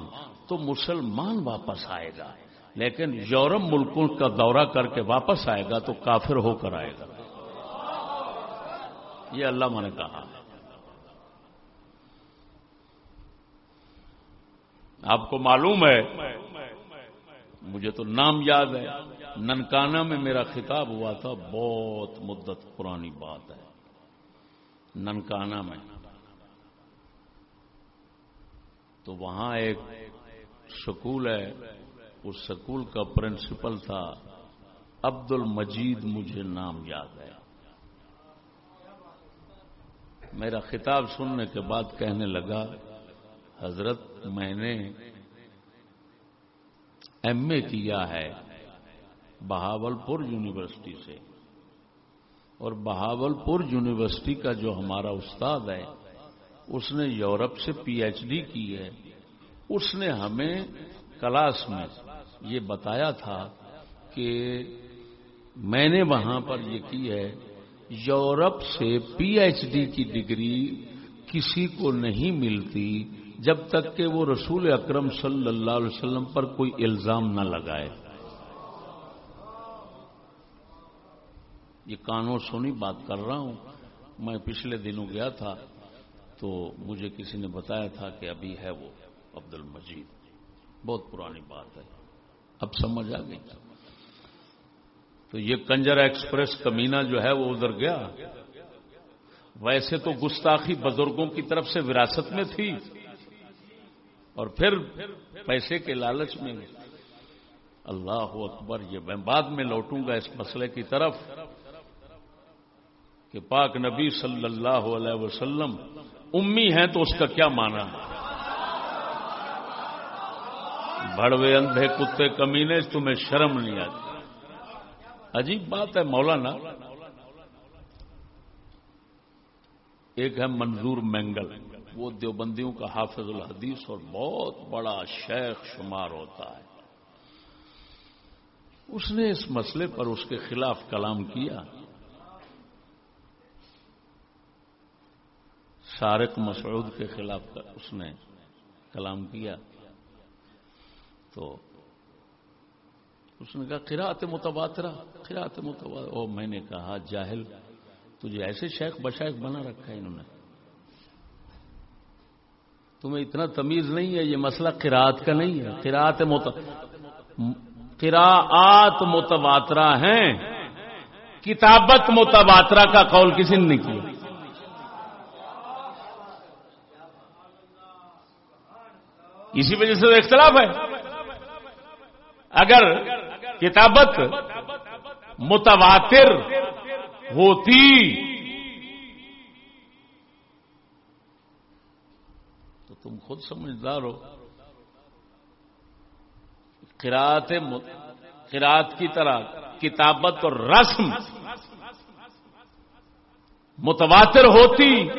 S1: تو مسلمان واپس آئے گا، لیکن یورپ ملکوں کا دورہ کر کے واپس آئے گا تو کافر ہو کر آئے گا۔ یہ اللہ نے کہا۔ ہے آپ کو معلوم ہے، مجھے تو نام یاد ہے۔ ننکانہ میں میرا خطاب ہوا تھا، بہت مدت پرانی بات ہے۔ ننکانہ میں۔ تو وہاں ایک سکول ہے، اس سکول کا پرنسپل تھا۔ عبد المجید مجھے نام یاد ہے۔ میرا خطاب سننے کے بعد کہنے لگا، حضرت میں نے ایم اے کیا ہے۔ بہاول پور یونیورسٹی سے۔ اور بہاول پور یونیورسٹی کا جو ہمارا استاد ہے، اس نے یورپ سے پی ایچ ڈی کی ہے۔ اس نے ہمیں کلاس میں یہ بتایا تھا کہ میں نے وہاں پر یہ کی ہے، یورپ سے پی ایچ ڈی کی ڈگری کسی کو نہیں ملتی جب تک کہ وہ رسول اکرم صلی اللہ علیہ وسلم پر کوئی الزام نہ لگائے۔ یہ کانوں سونی بات کر رہا ہوں۔ میں پچھلے دنوں گیا تھا تو مجھے کسی نے بتایا تھا کہ ابھی ہے وہ عبد المجید بہت پرانی بات ہے۔ اب سمجھ آ گئی۔ تو یہ کنجر ایکسپریس کمینہ جو ہے وہ ادھر گیا۔ ویسے تو گستاخی بزرگوں کی طرف سے وراثت میں تھی۔ اور پھر پیسے کے لالچ میں۔ اللہ اکبر، یہ میں بعد میں لوٹوں گا اس مسئلے کی طرف۔ کہ پاک نبی صلی اللہ علیہ وسلم امی ہیں تو اس کا کیا مانا بڑوے اندھے کتے، کمینے، تمہیں شرم نہیں آتی۔ عجیب بات ہے مولانا۔ ایک ہے منظور مینگل، وہ دیوبندیوں کا حافظ الحدیث اور بہت بڑا شیخ شمار ہوتا ہے۔ اس نے اس مسئلے پر اس کے خلاف کلام کیا۔ سارق مسعود کے خلاف اس نے کلام کیا تو اس نے کہا قرات متبادرہ قرات متبادرہ او، میں نے کہا، جاہل، تجھے ایسے شیخ بشیخ بنا رکھا ہے انہوں نے۔ تمہیں اتنا تمیز نہیں ہے، یہ مسئلہ قرات کا نہیں ہے۔ قرات مت، قراءات متباترا ہیں۔ کتابت متباترا کا قول کسی نے نہیں کیا۔ اسی وجہ سے اختلاف ہے۔ اگر کتابت متواتر ہوتی، تو تم خود سمجھدار ہو۔ قرات قرات کی طرح کتابت اور رسم متواتر ہوتی،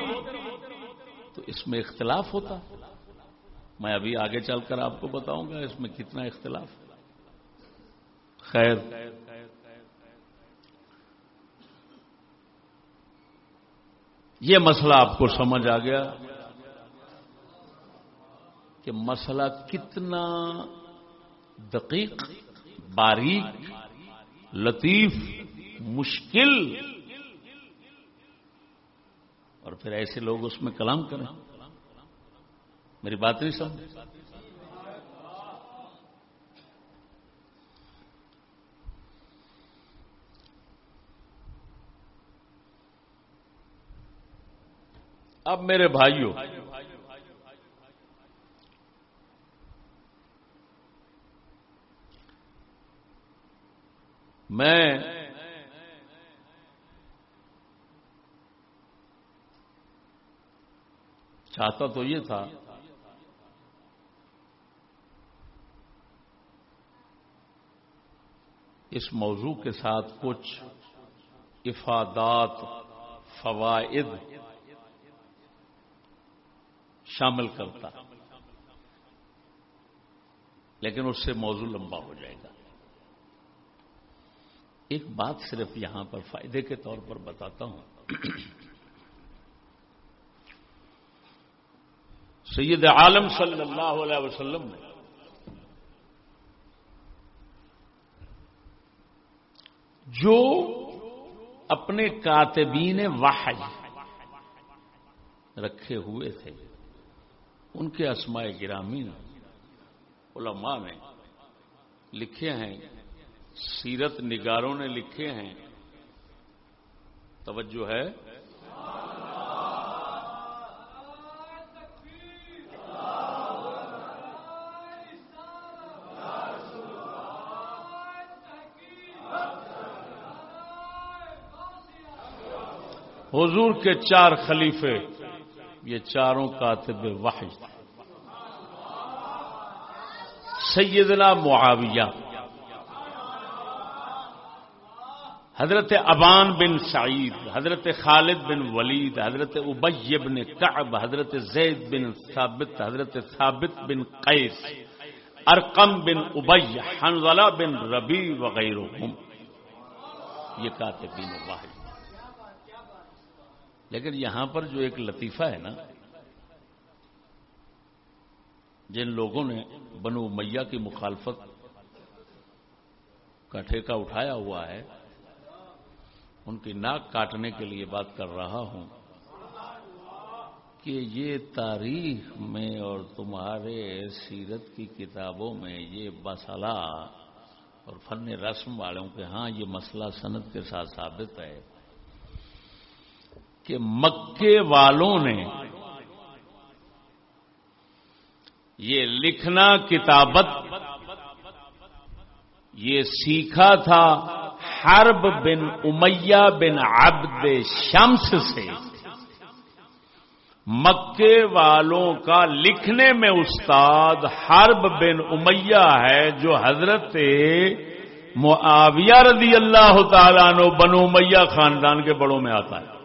S1: تو اس میں اختلاف ہوتا۔ میں ابھی آگے چل کر آپ کو بتاؤں گا اس میں کتنا اختلاف خیر۔ یہ مسئلہ آپ کو سمجھ آ گیا کہ مسئلہ کتنا دقیق، باریک، لطیف، مشکل۔ اور پھر ایسے لوگ اس میں کلام کریں۔ میری بات نہیں سمجھ۔ اب میرے بھائیوں میں چاہتا تو یہ تھا اس موضوع کے ساتھ کچھ افادات، فوائد شامل کرتا۔ لیکن اس سے موضوع لمبا ہو جائے گا۔ ایک بات صرف یہاں پر فائدے کے طور پر بتاتا ہوں۔ سید عالم صلی اللہ علیہ وسلم نے جو اپنے کاتبین وحی رکھے ہوئے تھے، ان کے اسماء گرامی علماء نے لکھے ہیں، سیرت نگاروں نے لکھے ہیں، توجہ ہے۔ حضور کے چار خلیفے، یہ چاروں کاتب وحی۔ سیدنا معاویہ۔ حضرت ابان بن سعید، حضرت خالد بن ولید، حضرت ابی بن کعب، حضرت زید بن ثابت، حضرت ثابت بن قیس، ارقم بن ابی حنزلہ بن ربی وغیرہ یہ کاتبین واحد لیکن یہاں پر جو ایک لطیفہ ہے نا، جن لوگوں نے بنو میاں کی مخالفت کا ٹھیکہ اٹھایا ہوا ہے، ان کی ناک کاٹنے کے لیے بات کر رہا ہوں کہ یہ تاریخ میں اور تمہارے سیرت کی کتابوں میں یہ مسئلہ اور فن رسم والوں کے ہاں یہ مسئلہ صنعت کے ساتھ ثابت ہے۔ کہ مکے والوں نے یہ لکھنا کتابت، یہ سیکھا تھا حرب بن امیہ بن عبد شمس سے۔ مکے والوں کا لکھنے میں استاد حرب بن امیہ ہے جو حضرت معاویہ رضی اللہ تعالیٰ نو بنو امیہ خاندان کے بڑوں میں آتا ہے۔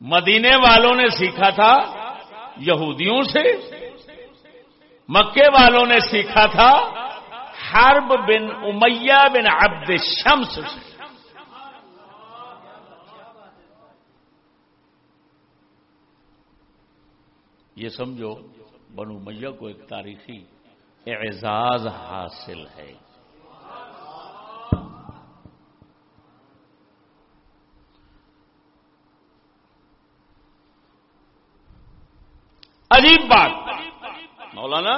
S1: مدینے والوں نے سیکھا تھا یہودیوں سے، مکے والوں نے سیکھا تھا حرب بن امیہ بن عبد شمس سے۔ یہ سمجھو بنو میاں کو ایک تاریخی اعزاز حاصل ہے۔ عجیب بات۔ مولانا؟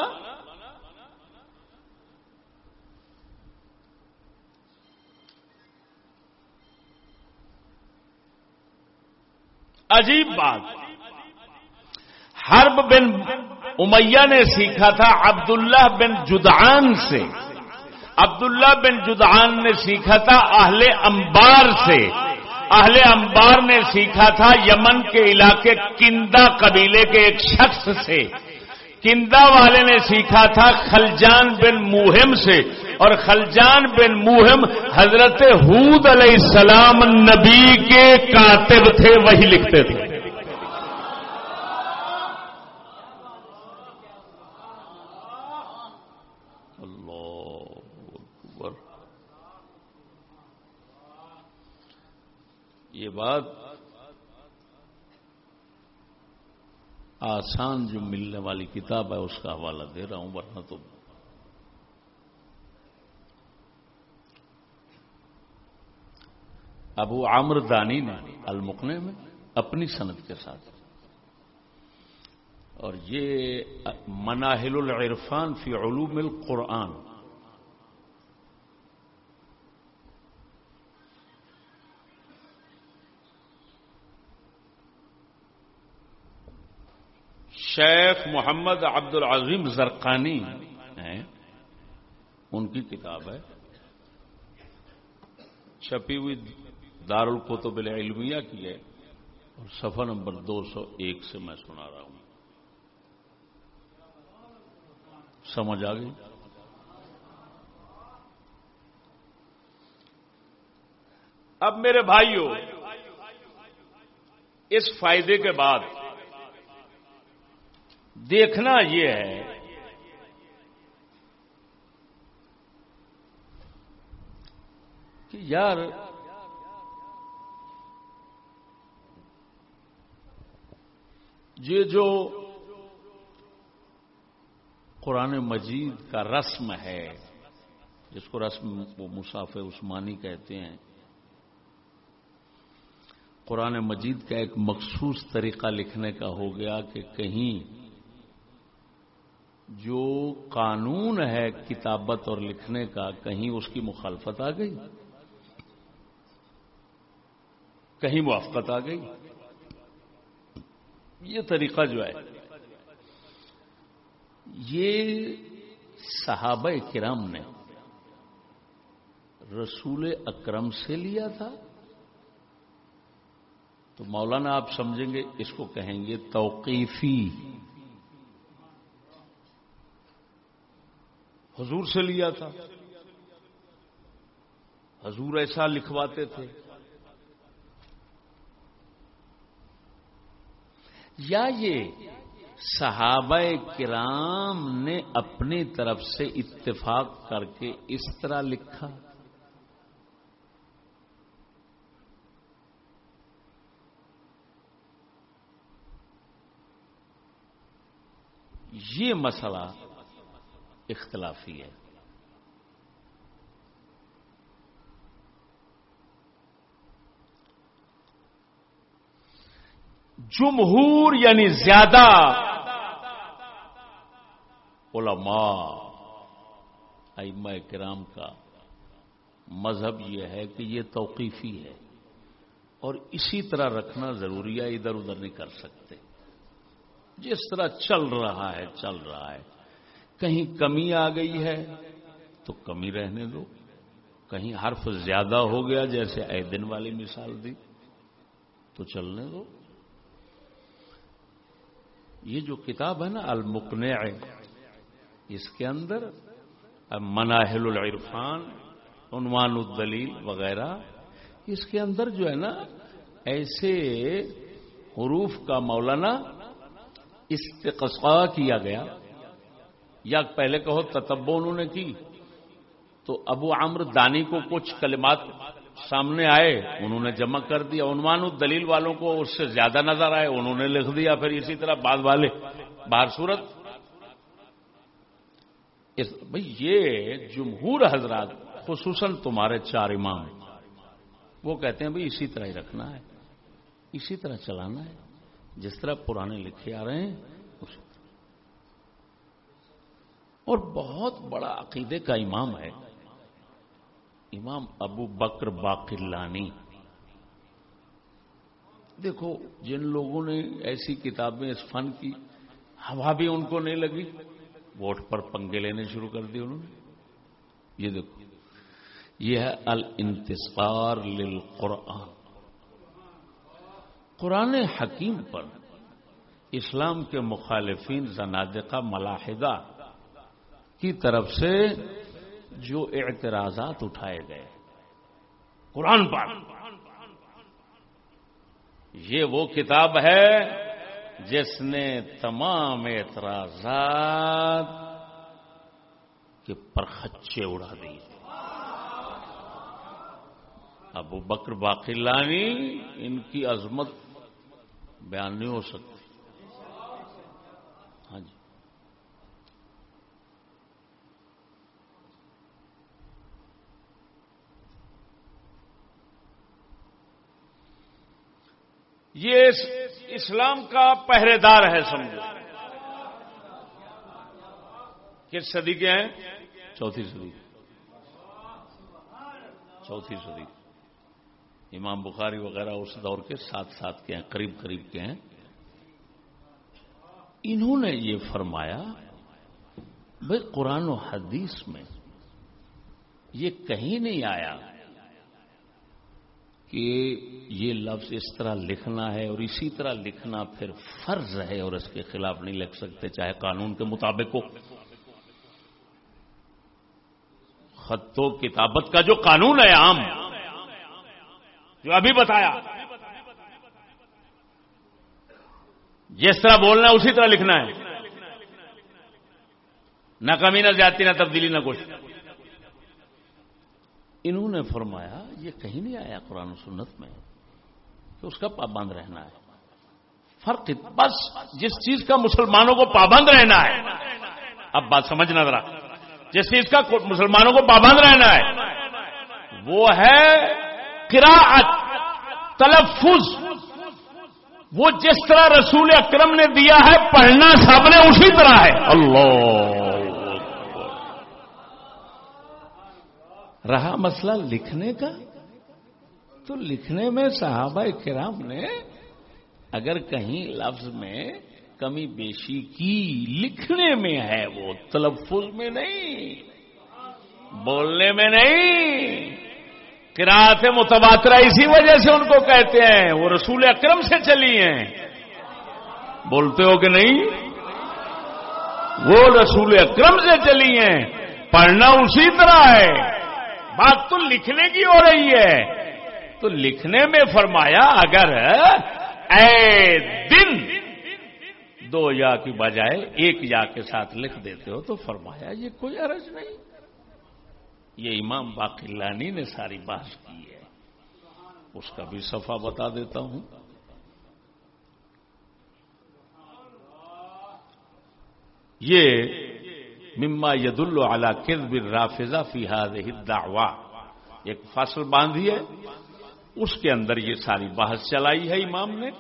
S1: عجیب بات۔ حرب بن امیہ نے سیکھا تھا عبداللہ بن جدعان سے۔ عبداللہ بن جدعان نے سیکھا تھا اہل امبار سے۔ اہل امبار نے سیکھا تھا یمن کے علاقے کندا قبیلے کے ایک شخص سے۔ کندہ والے نے سیکھا تھا خلجان بن موہم سے۔ اور خلجان بن موہم حضرت حود علیہ السلام نبی کے کاتب تھے، وہی لکھتے تھے۔ یہ بات آسان جو ملنے والی کتاب ہے، اس کا حوالہ دے رہا ہوں، ورنہ تو ابو عامر دانی نے المکنے میں اپنی صنعت کے ساتھ اور یہ مناہل العرفان فی علوم القرآن شیخ محمد عبد العظیم زرقانی ہیں۔ ان کی کتاب ہے۔ چھپی ہوئی دار القتب العلمیہ کی ہے۔ اور صفحہ نمبر دو سو ایک سے میں سنا رہا ہوں۔ سمجھ آ گئی؟ اب میرے بھائیوں اس فائدے کے بعد دیکھنا یہ ہے کہ یار یہ جو قرآن مجید کا رسم ہے، جس کو رسم وہ مساف عثمانی کہتے ہیں، قرآن مجید کا ایک مخصوص طریقہ لکھنے کا ہو گیا کہ کہیں جو قانون ہے کتابت اور لکھنے کا، کہیں اس کی مخالفت آ گئی؟ کہیں موافقت آ گئی؟ یہ طریقہ جو ہے، یہ صحابہ کرام نے رسول اکرم سے لیا تھا۔ تو مولانا آپ سمجھیں گے، اس کو کہیں گے توقیفی۔ حضور سے لیا تھا۔ حضور ایسا لکھواتے تھے۔ یا یہ صحابہ کرام نے اپنی طرف سے اتفاق کر کے اس طرح لکھا۔ یہ مسئلہ اختلافی ہے۔ جمہور یعنی زیادہ علماء، ائمہ کرام کا مذہب یہ ہے کہ یہ توقیفی ہے اور اسی طرح رکھنا ضروری ہے، ادھر ادھر نہیں کر سکتے۔ جس طرح چل رہا ہے، چل رہا ہے۔ کہیں کمی آ گئی ہے تو کمی رہنے دو۔ کہیں حرف زیادہ ہو گیا، جیسے اے دن والی مثال دی، تو چلنے دو۔ یہ جو کتاب ہے نا، المقنع، اس کے اندر مناحل العرفان، عنوان الدلیل وغیرہ، اس کے اندر جو ہے نا، ایسے حروف کا مولانا استقصا کیا گیا۔ یا پہلے کہو تتبو انہوں نے کی، تو ابو عمر دانی کو کچھ کلمات سامنے آئے، انہوں نے جمع کر دیا، عنوان الدلیل والوں کو اس سے زیادہ نظر آئے، انہوں نے لکھ دیا، پھر اسی طرح بعد والے باہر صورت۔ بھائی یہ جمہور حضرات، خصوصاً تمہارے چار امام، وہ کہتے ہیں بھائی اسی طرح ہی رکھنا ہے، اسی طرح چلانا ہے، جس طرح پرانے لکھے آ رہے ہیں اسی طرح اور بہت بڑا عقیدے کا امام ہے۔ امام ابو بکر باقلانی۔ دیکھو، جن لوگوں نے ایسی کتابیں اس فن کی، ہوا بھی ان کو نہیں لگی۔ ووٹ پر پنگے لینے شروع کر دیے انہوں نے۔ یہ دیکھو، یہ ہے الانتصار للقرآن۔ قرآن حکیم پر اسلام کے مخالفین زنادقہ ملاحدہ کی طرف سے جو اعتراضات اٹھائے گئے۔ قرآن پر یہ وہ کتاب ہے جس نے تمام اعتراضات کے پرخچے اڑا دی ابو بکر باقلانی ان کی عظمت بیان نہیں ہو سکتی ہاں جی یہ اسلام کا پہرے دار ہے، سمجھو۔ کس صدی کے ہیں؟ چوتھی صدی۔ چوتھی صدی۔ امام بخاری وغیرہ اس دور کے ساتھ ساتھ کے ہیں، قریب قریب کے ہیں۔ انہوں نے یہ فرمایا بھائی قرآن و حدیث میں یہ کہیں نہیں آیا کہ یہ لفظ اس طرح لکھنا ہے اور اسی طرح لکھنا پھر فرض ہے اور اس کے خلاف نہیں لکھ سکتے چاہے قانون کے مطابق ہو۔ خط و کتابت کا جو قانون ہے عام، جو ابھی بتایا۔ جس طرح بولنا ہے اسی طرح لکھنا ہے۔ نہ کمی، نہ زیادتی، نہ تبدیلی، نہ کچھ۔ انہوں نے فرمایا، یہ کہیں نہیں آیا قرآن و سنت میں تو اس کا پابند رہنا ہے۔ فرق بس جس چیز کا مسلمانوں کو پابند رہنا ہے۔ اب بات سمجھنا ذرا۔ جس چیز کا مسلمانوں کو پابند رہنا ہے، وہ ہے قراءت، تلفظ۔ وہ جس طرح رسول اکرم نے دیا ہے، پڑھنا سب نے اسی طرح ہے۔ اللہ۔ رہا مسئلہ لکھنے کا؟ تو لکھنے میں صحابہ کرام نے اگر کہیں لفظ میں کمی بیشی کی، لکھنے میں ہے وہ، تلفظ میں نہیں، بولنے میں نہیں۔ کراط متبادرہ اسی وجہ سے ان کو کہتے ہیں، وہ رسول اکرم سے چلی ہیں۔ بولتے ہو کہ نہیں؟ وہ رسول اکرم سے چلی ہیں۔ پڑھنا اسی طرح ہے۔ بات تو لکھنے کی ہو رہی ہے۔ تو لکھنے میں فرمایا، اگر اے دن دو یا کی بجائے ایک یا کے ساتھ لکھ دیتے ہو، تو فرمایا، یہ کوئی عرض نہیں۔ یہ امام باقی لانی نے ساری بات کی ہے۔ اس کا بھی صفحہ بتا دیتا ہوں۔ یہ مما ید اللہ کذب الرافضہ فی هذه الدعوہ ایک فصل باندھی ہے۔ اس کے اندر یہ ساری بحث چلائی ہے امام نے۔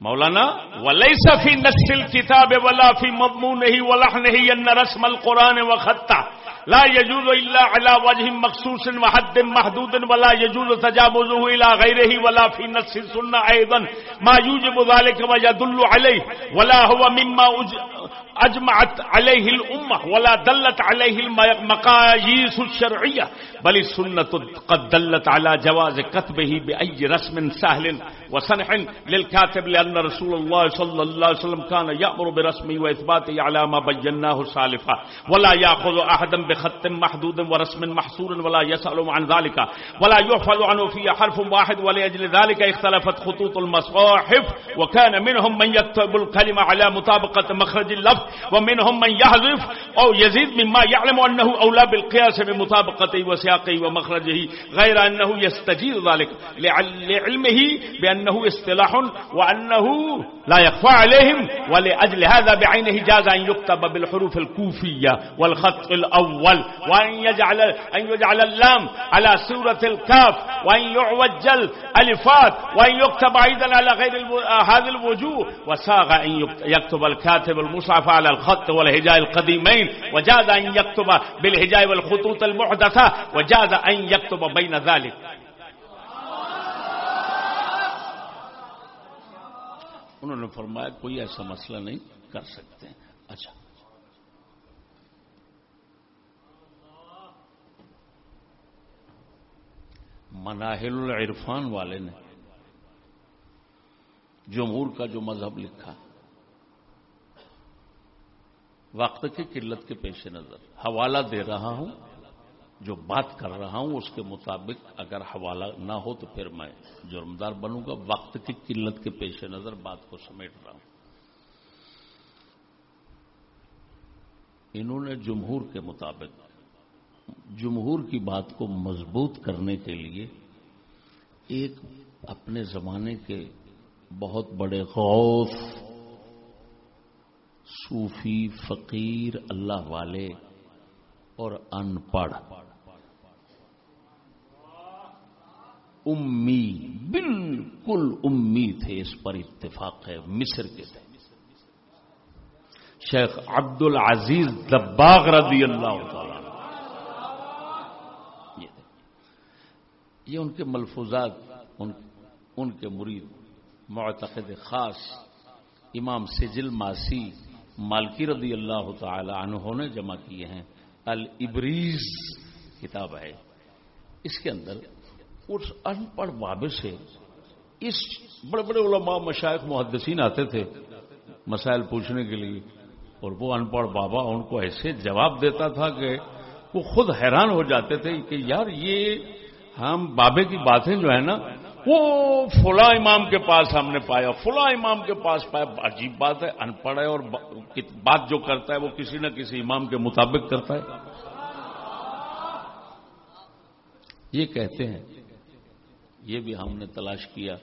S1: مولانا ولی صفی نسل کتاب ولا فی مضمون ہی ولح نہیں ان رسم القرآن و خطہ لا يجوز الا على وجه مخصوص وحد محدود ولا يجوز تجاوزه الى غيره ولا في نص السنه ايضا ما يوجب ذلك ويدل عليه ولا هو مما اجمعت عليه الامه ولا دلت عليه المقاييس الشرعيه بل السنه قد دلت على جواز كتبه باي رسم سهل وسنح للكاتب لان رسول الله صلى الله عليه وسلم كان يامر برسمه واثباته على ما بيناه سالفا ولا ياخذ احدا بخط محدود ورسم محصور ولا يسال عن ذلك ولا يحفظ عنه في حرف واحد ولاجل ذلك اختلفت خطوط المصاحف وكان منهم من يكتب الكلمه على مطابقه مخرج اللفظ ومنهم من يحذف او يزيد مما يعلم انه اولى بالقياس بمطابقته وسياقه ومخرجه غير انه يستجيز ذلك لعلمه بانه اصطلاح وانه لا يخفى عليهم ولاجل هذا بعينه جاز ان يكتب بالحروف الكوفيه والخط الاول وان يجعل ان يجعل اللام على سوره الكاف وان يعوج الالفات وان يكتب ايضا على غير هذه الوجوه وساغ ان يكتب الكاتب المسلم المصحف على الخط والهجاء القديمين، وجاز أن يكتب بالهجاء والخطوط المحدثة، وجاز أن يكتب بين ذلك. انہوں نے فرمایا کوئی ایسا مسئلہ نہیں کر سکتے اچھا۔ مناہل العرفان والے نے جمہور کا جو مذہب لکھا۔ وقت کی قلت کے پیش نظر۔ حوالہ دے رہا ہوں، جو بات کر رہا ہوں، اس کے مطابق اگر حوالہ نہ ہو تو پھر میں جرمدار بنوں گا۔ وقت کی قلت کے پیش نظر بات کو سمیٹ رہا ہوں۔ انہوں نے جمہور کے مطابق، جمہور کی بات کو مضبوط کرنے کے لیے ایک اپنے زمانے کے بہت بڑے غوث صوفی فقیر اللہ والے اور ان پڑھ۔ امی بالکل امی تھے اس پر اتفاق ہے مصر کے تھے۔ شیخ عبد العزیز دباغ رضی اللہ تعالی یہ ان کے ملفوظات ان, ان کے مرید معتقد خاص امام سجل ماسی مالکی رضی اللہ تعالی عنہ نے جمع کیے ہیں۔ البریز کتاب ہے۔ اس کے اندر اس ان پڑھ بابے سے اس بڑے بڑے علماء مشائق محدثین آتے تھے مسائل پوچھنے کے لیے اور وہ ان پڑھ بابا ان کو ایسے جواب دیتا تھا کہ وہ خود حیران ہو جاتے تھے کہ یار یہ ہم بابے کی باتیں جو ہے نا وہ فلاں امام کے پاس ہم نے پایا۔ فلاں امام کے پاس پایا۔ عجیب بات ہے ان پڑھ ہے اور بات جو کرتا ہے وہ کسی نہ کسی امام کے مطابق کرتا ہے۔ یہ کہتے ہیں، یہ بھی ہم نے تلاش کیا۔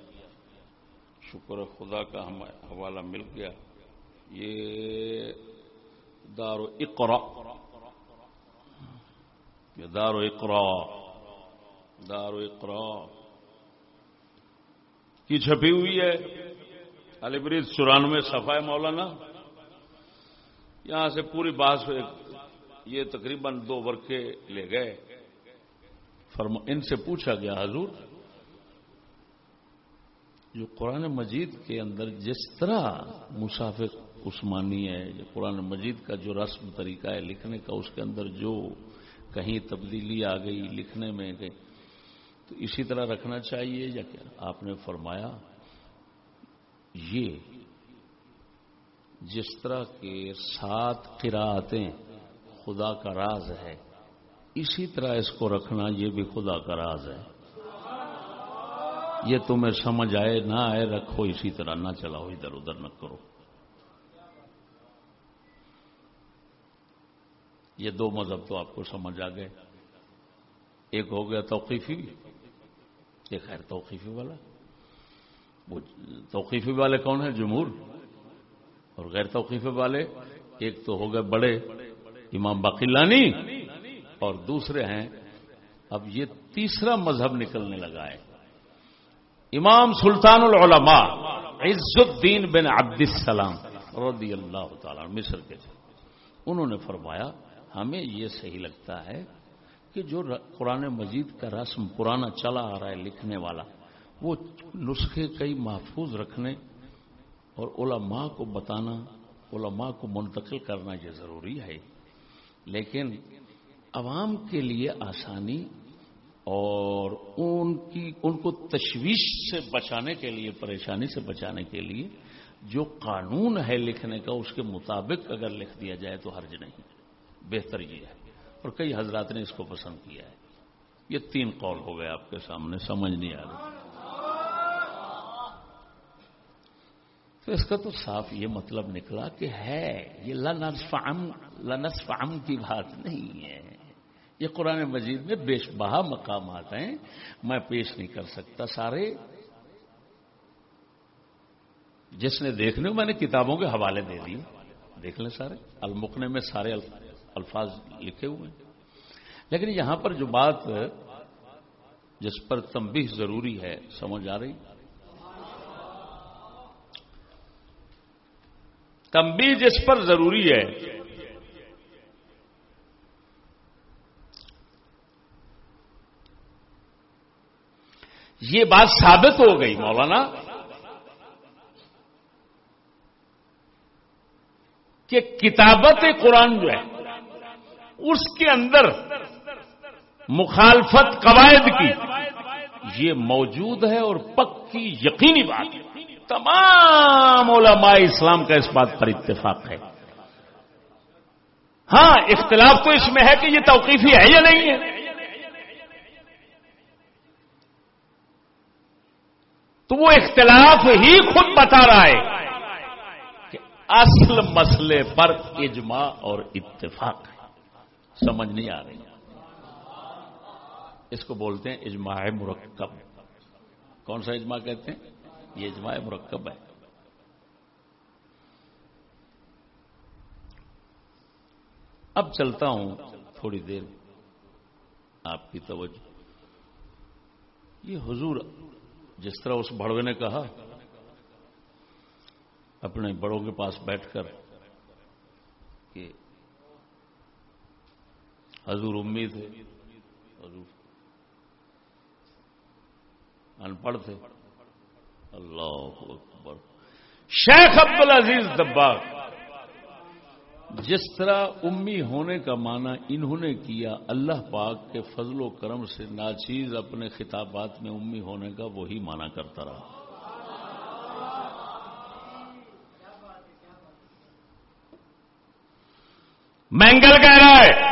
S1: شکر خدا کا ہم حوالہ مل گیا۔ یہ دار و اقرا۔ یہ دار و اقرا۔ دار و اقرا۔ کی چھپی ہوئی ہے۔ علی برید چورانوے صفحہ مولانا۔ یہاں سے پوری بات یہ تقریباً دو ورقے لے گئے۔ ان سے پوچھا گیا، حضور، جو قرآن مجید کے اندر جس طرح مسافر عثمانی ہے، جو قرآن مجید کا جو رسم طریقہ ہے لکھنے کا، اس کے اندر جو کہیں تبدیلی آ گئی لکھنے میں گئی تو اسی طرح رکھنا چاہیے، یا کیا آپ نے فرمایا، یہ جس طرح کے سات قراءتیں خدا کا راز ہے، اسی طرح اس کو رکھنا یہ بھی خدا کا راز ہے۔ یہ تمہیں سمجھ آئے، نہ آئے، رکھو، اسی طرح نہ چلاؤ، ادھر ادھر نہ کرو۔ یہ دو مذہب تو آپ کو سمجھ آ گئے۔ ایک ہو گیا توقیفی یہ خیر توقیفی والا وہ توقیفی والے کون ہیں؟ جمہور۔ اور غیر توقیفی والے، ایک تو ہو گئے بڑے امام باقیلانی اور دوسرے ہیں، اب یہ تیسرا مذہب نکلنے لگا ہے۔ امام سلطان العلماء عز الدین بن عبد السلام رضی اللہ تعالی مصر کے تھے۔ انہوں نے فرمایا، ہمیں یہ صحیح لگتا ہے کہ جو قرآن مجید کا رسم پرانا چلا آ رہا ہے لکھنے والا، وہ نسخے کئی محفوظ رکھنے اور علماء کو بتانا، علماء کو منتقل کرنا یہ ضروری ہے۔ لیکن عوام کے لیے آسانی اور ان کی، ان کو تشویش سے بچانے کے لیے، پریشانی سے بچانے کے لیے جو قانون ہے لکھنے کا، اس کے مطابق اگر لکھ دیا جائے تو حرج نہیں۔ بہتر یہ ہے۔ اور کئی حضرات نے اس کو پسند کیا ہے۔ یہ تین قول ہو گئے آپ کے سامنے، سمجھ نہیں آ رہا تو اس کا تو صاف یہ مطلب نکلا کہ ہے، یہ لنس فام کی بات نہیں ہے۔ یہ قرآن مجید میں بیش بہا مقامات ہیں۔ میں پیش نہیں کر سکتا سارے۔ جس نے دیکھنے میں نے کتابوں کے حوالے دے دیے۔ دیکھ لیں سارے۔ المکنے میں سارے الفاظ الفاظ لکھے ہوئے ہیں۔ لیکن یہاں پر جو بات جس پر تمبی ضروری ہے، سمجھ آ رہی؟ تمبی جس پر ضروری ہے، یہ بات ثابت ہو گئی مولانا، کہ کتابت قرآن جو ہے اس کے اندر مخالفت قواعد کی، یہ موجود ہے اور پکی یقینی بات تمام علماء اسلام کا اس بات پر اتفاق ہے۔ ہاں اختلاف تو اس میں ہے کہ یہ توقیفی ہے یا نہیں ہے۔ تو وہ اختلاف ہی خود بتا رہا ہے کہ اصل مسئلے پر اجماع اور اتفاق ہے۔ سمجھ نہیں آ رہی۔ اس کو بولتے ہیں اجماع مرکب۔ کون سا اجماع کہتے ہیں؟ یہ اجماع مرکب ہے۔ اب چلتا ہوں تھوڑی دیر۔ آپ کی توجہ۔ یہ حضور جس طرح اس بڑوے نے کہا، اپنے بڑوں کے پاس بیٹھ کر کہ حضور امید تھے حضور۔ ان پڑھ تھے۔ اللہ اکبر۔ شیخ عبد العزیز دباغ۔ جس طرح امی ہونے کا معنی انہوں نے کیا، اللہ پاک کے فضل و کرم سے ناچیز اپنے خطابات میں امی ہونے کا وہی معنی کرتا رہا۔ مینگل کہہ رہا ہے۔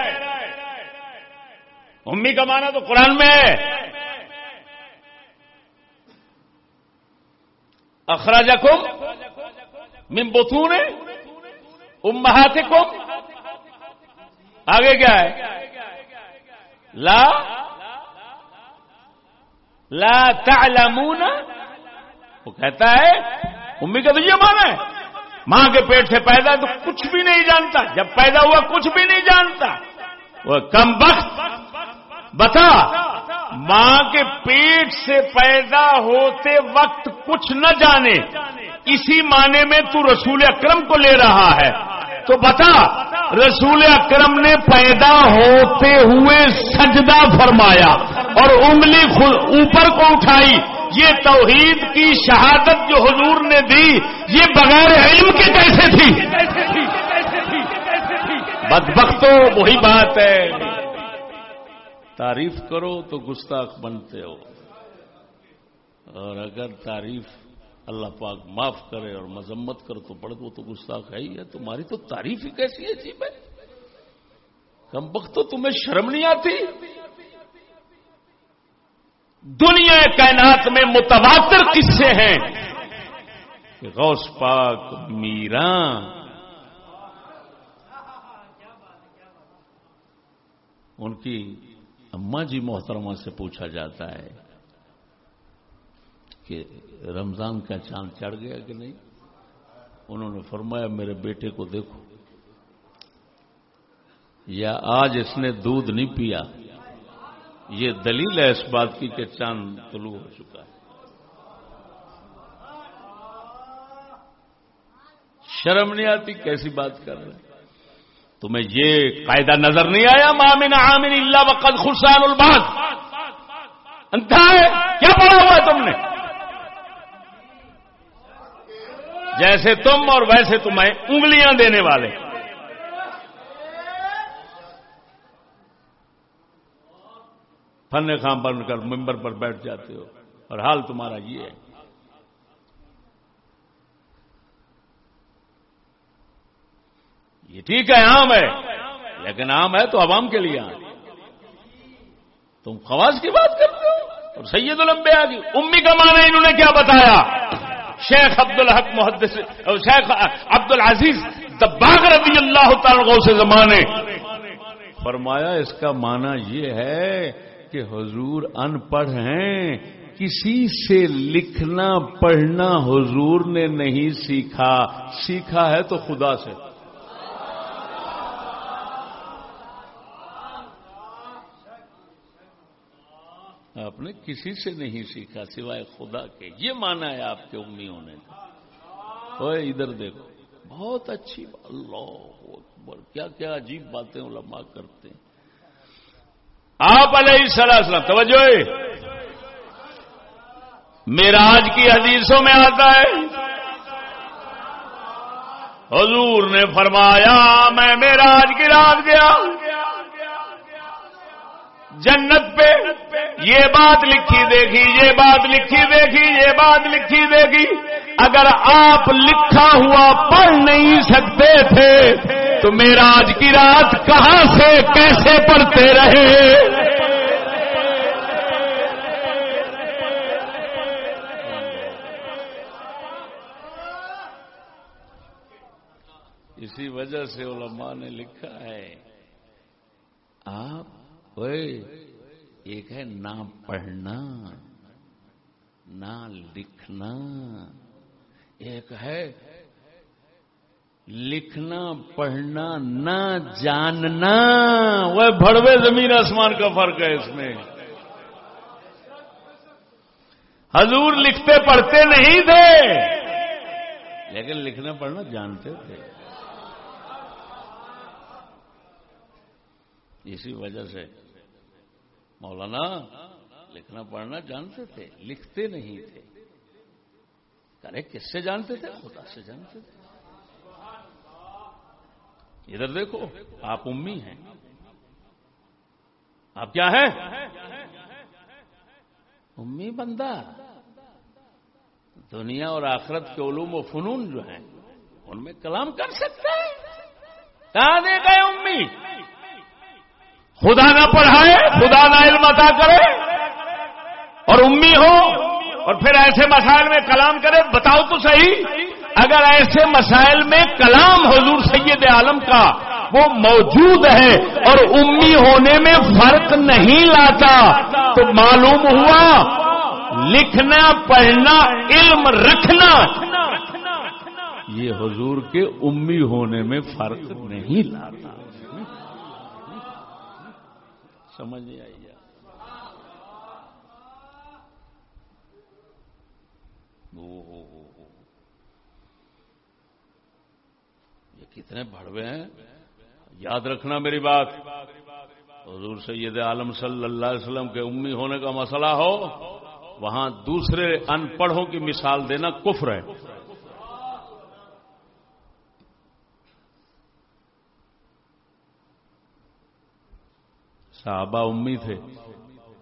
S1: امی کا معنی تو قرآن میں ہے۔ اخراج من بتون امہاتکم۔ آگے کیا ہے؟ لا لا تعلمون۔ وہ کہتا ہے، امی کا تو یہ مانا ہے۔ ماں کے پیٹ سے پیدا تو کچھ بھی نہیں جانتا۔ جب پیدا ہوا کچھ بھی نہیں جانتا۔ وہ کم وقت بتا، ماں کے پیٹ سے پیدا ہوتے وقت کچھ نہ جانے، اسی معنی میں تو رسول اکرم کو لے رہا ہے۔ تو بتا، رسول اکرم نے پیدا ہوتے ہوئے سجدہ فرمایا اور انگلی اوپر کو اٹھائی۔ یہ توحید کی شہادت جو حضور نے دی، یہ بغیر علم کی کیسے تھی؟ بدبختوں، وہی بات ہے۔ تعریف کرو تو گستاخ بنتے ہو۔ اور اگر تعریف اللہ پاک معاف کرے اور مذمت کر تو پڑھ دو تو گستاخ ہے ہی ہے۔ تمہاری تو تعریف ہی کیسی ہے؟ جی میں کم وقت تو تمہیں شرم نہیں آتی؟ دنیا کائنات میں متواتر قصے ہیں؟ کہ غوث پاک میرا ان کی اما جی محترمہ سے پوچھا جاتا ہے کہ رمضان کا چاند چڑھ گیا کہ نہیں؟ انہوں نے فرمایا میرے بیٹے کو دیکھو، یا آج اس نے دودھ نہیں پیا، یہ دلیل ہے اس بات کی کہ چاند طلوع ہو چکا ہے۔ شرم نہیں آتی کیسی بات کر رہے تمہیں یہ قاعدہ نظر نہیں آیا؟ مامن عامن اللہ وقت خرسان الباغ ہے؟ کیا پڑھا ہوا ہے تم نے؟ جیسے تم اور ویسے تمہیں انگلیاں دینے والے۔ فن خام بن کر ممبر پر بیٹھ جاتے ہو۔ اور حال تمہارا یہ ہے۔ یہ ٹھیک ہے، عام ہے۔ لیکن عام ہے تو عوام کے لیے عام۔ تم خواص کی بات کرتے ہو؟ اور سید الانبیاء کی امی کا معنی انہوں نے کیا بتایا؟ شیخ عبد الحق محدث، شیخ عبد العزیز دباغ رضی اللہ تعالی سے زمانے۔ فرمایا، اس کا معنی یہ ہے کہ حضور ان پڑھ ہیں۔ کسی سے لکھنا، پڑھنا حضور نے نہیں سیکھا۔ سیکھا ہے تو خدا سے۔ آپ نے کسی سے نہیں سیکھا سوائے خدا کے۔ یہ مانا ہے آپ کے امی ہونے کا ادھر دیکھو۔ بہت اچھی اللہ اکبر۔ کیا کیا عجیب باتیں علماء کرتے ہیں۔ آپ علیہ السلام، توجہ۔ میرا آج کی حدیثوں میں آتا ہے۔ حضور نے فرمایا، میں میرا آج کی رات گیا۔ جنت پہ یہ بات لکھی دیکھی، یہ بات لکھی دیکھی، یہ بات لکھی دیکھی۔ اگر آپ لکھا ہوا پڑھ نہیں سکتے تھے، تو میرا آج کی رات کہاں سے، کیسے پڑھتے رہے؟ اسی وجہ سے علماء نے لکھا ہے، آپ ایک ہے نہ پڑھنا، نہ لکھنا۔ ایک ہے لکھنا، پڑھنا، نہ جاننا۔ وہ بڑوے زمین آسمان کا فرق ہے اس میں۔ حضور لکھتے پڑھتے نہیں تھے۔ لیکن لکھنا پڑھنا جانتے تھے۔ اسی وجہ سے مولانا، لکھنا پڑھنا جانتے تھے، لکھتے نہیں تھے۔ ارے، کس سے جانتے تھے؟ خدا سے جانتے تھے۔ ادھر دیکھو، آپ امی ہیں۔ آپ کیا ہے امی بندہ۔ دنیا اور آخرت کے علوم و فنون جو ہیں، ان میں کلام کر سکتے ہیں۔ کہاں دے گئے امی؟ خدا نہ پڑھائے، خدا نہ علم عطا کرے اور امی ہو اور پھر ایسے مسائل میں کلام کرے، بتاؤ تو صحیح، اگر ایسے مسائل میں کلام حضور سید عالم کا وہ موجود ہے اور امی ہونے میں فرق نہیں لاتا، تو معلوم ہوا لکھنا، پڑھنا، علم رکھنا یہ حضور کے امی ہونے میں فرق نہیں لاتا۔ سمجھ نہیں آئی یہ کتنے بڑوے ہیں۔ یاد رکھنا میری بات۔ حضور سید عالم صلی اللہ علیہ وسلم کے امی ہونے کا مسئلہ ہو۔ وہاں دوسرے ان پڑھوں کی مثال دینا کفر ہے۔ صحابہ امی تھے۔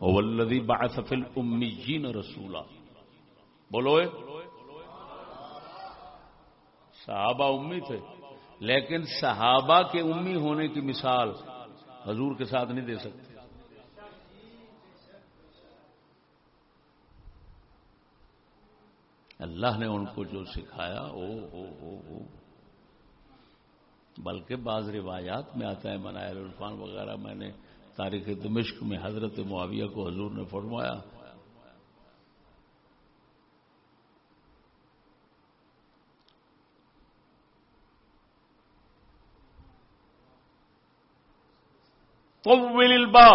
S1: ولدی باسفل امی جی ن رسولا۔ بولو صحابہ امی تھے۔ لیکن صحابہ کے امی ہونے کی مثال حضور کے ساتھ نہیں دے سکتے۔ اللہ نے ان کو جو سکھایا، او ہو ہو ہو بلکہ بعض روایات میں آتا ہے، منائل عرفان وغیرہ میں نے تاریخ دمشق میں حضرت معاویہ کو حضور نے فرمایا البا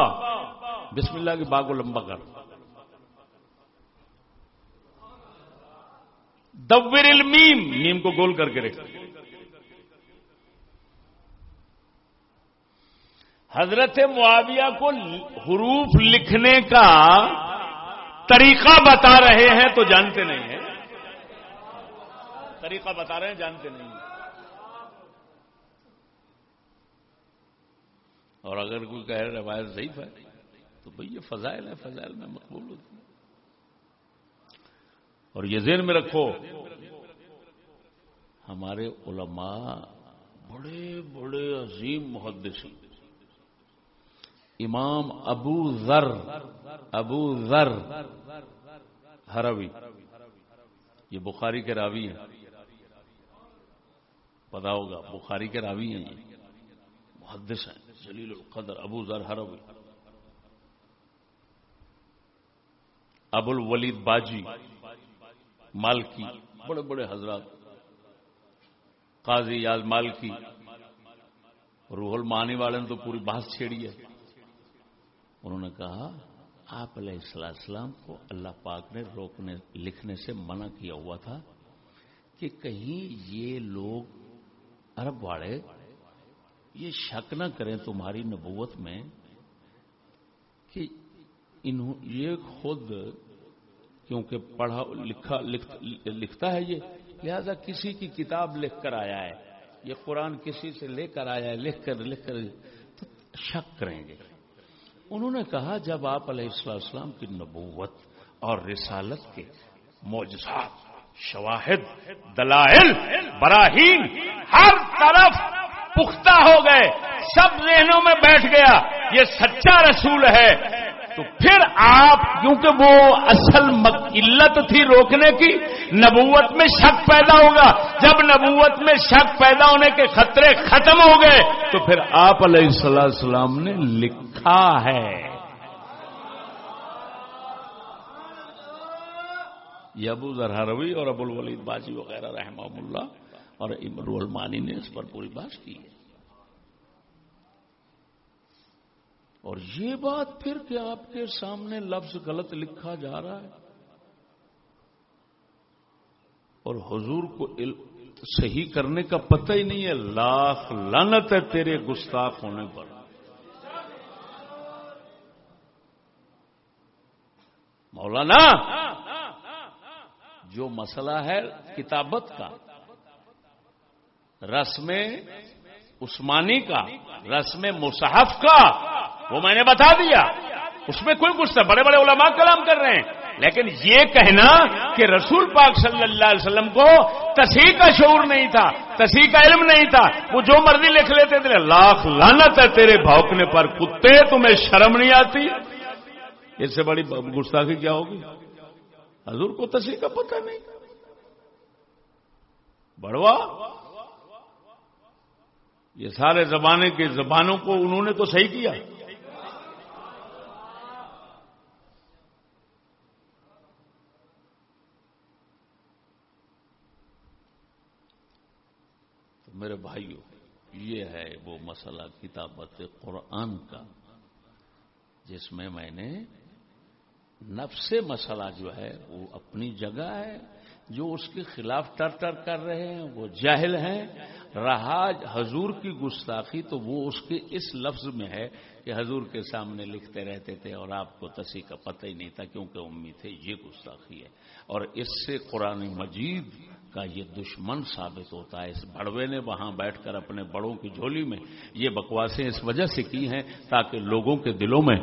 S1: بسم اللہ کی با کو لمبا کر۔ دور المیم، نیم کو گول کر کے رکھ۔ حضرت معاویہ کو حروف لکھنے کا طریقہ بتا رہے ہیں تو جانتے نہیں ہیں۔ طریقہ بتا رہے ہیں، جانتے نہیں ہیں۔ اور اگر کوئی کہہ روایت ضعیف ہے، تو بھئی یہ فضائل ہے فضائل میں مقبول ہوتی اور یہ ذہن میں رکھو، ہمارے علماء بڑے بڑے عظیم محدث امام ابو ذر ابو ذر ہروی یہ بخاری کے راوی ہیں۔ پتا ہوگا، بخاری کے راوی ہیں یہ۔ محدث ہیں، جلیل القدر، ابو ذر ہروی ابو الولید باجی، مالکی، بڑے بڑے حضرات۔ قاضی یاد مالکی، روح المانی والے نے تو پوری بحث چھیڑی ہے۔ انہوں نے کہا، آپ علیہ السلام کو اللہ پاک نے روکنے، لکھنے سے منع کیا ہوا تھا کہ کہیں یہ لوگ عرب والے، یہ شک نہ کریں تمہاری نبوت میں کہ انہوں، یہ خود کیونکہ پڑھا، لکھا لکھتا ہے یہ، لہذا کسی کی کتاب لکھ کر آیا ہے، یہ قرآن کسی سے لے کر آیا ہے، لکھ کر لکھ کر، تو شک کریں گے۔ انہوں نے کہا جب آپ علیہ السلام کی نبوت اور رسالت کے معجزات، شواہد، دلائل، براہین ہر طرف پختہ ہو گئے، سب ذہنوں میں بیٹھ گیا، یہ سچا رسول ہے تو پھر آپ، کیونکہ وہ اصل علت تھی روکنے کی، نبوت میں شک پیدا ہوگا۔ جب نبوت میں شک پیدا ہونے کے خطرے ختم ہو گئے، تو پھر آپ علیہ السلام نے لکھا ہے۔ یہ ابو ذرا روی اور ابو الولید باجی وغیرہ رحمہ اللہ اور امر المانی نے اس پر پوری بات کی ہے۔ اور یہ بات پھر کہ آپ کے سامنے لفظ غلط لکھا جا رہا ہے اور حضور کو صحیح کرنے کا پتہ ہی نہیں ہے، لاکھ لانت ہے تیرے گستاخ ہونے پر۔ مولانا، جو مسئلہ ہے کتابت کا رسم عثمانی کا، رسم مصحف کا، وہ میں نے بتا دیا۔ اس میں کوئی غصہ بڑے بڑے علماء کلام کر رہے ہیں۔ لیکن یہ کہنا کہ رسول پاک صلی اللہ علیہ وسلم کو تصحیح کا شعور نہیں تھا تصحیح کا علم نہیں تھا۔ وہ جو مرضی لکھ لیتے تھے، لاکھ لانت ہے تیرے بھوکنے پر، کتے تمہیں شرم نہیں آتی؟ اس سے بڑی گستاخی کیا ہوگی؟ حضور کو تصحیح کا پتہ نہیں۔ بڑوا یہ سارے زمانے کے زبانوں کو انہوں نے تو صحیح کیا۔ میرے بھائیوں یہ ہے وہ مسئلہ کتابت قرآن کا، جس میں میں نے نفس مسئلہ جو ہے وہ اپنی جگہ ہے جو اس کے خلاف ٹر ٹر کر رہے ہیں، وہ جاہل ہیں۔ رہا حضور کی گستاخی تو وہ اس کے اس لفظ میں ہے کہ حضور کے سامنے لکھتے رہتے تھے اور آپ کو تصحیح کا پتہ ہی نہیں تھا کیونکہ امید تھے، یہ گستاخی ہے۔ اور اس سے قرآن مجید کا یہ دشمن ثابت ہوتا ہے۔ اس بڑوے نے وہاں بیٹھ کر اپنے بڑوں کی جھولی میں یہ بکواسیں اس وجہ سے کی ہیں تاکہ لوگوں کے دلوں میں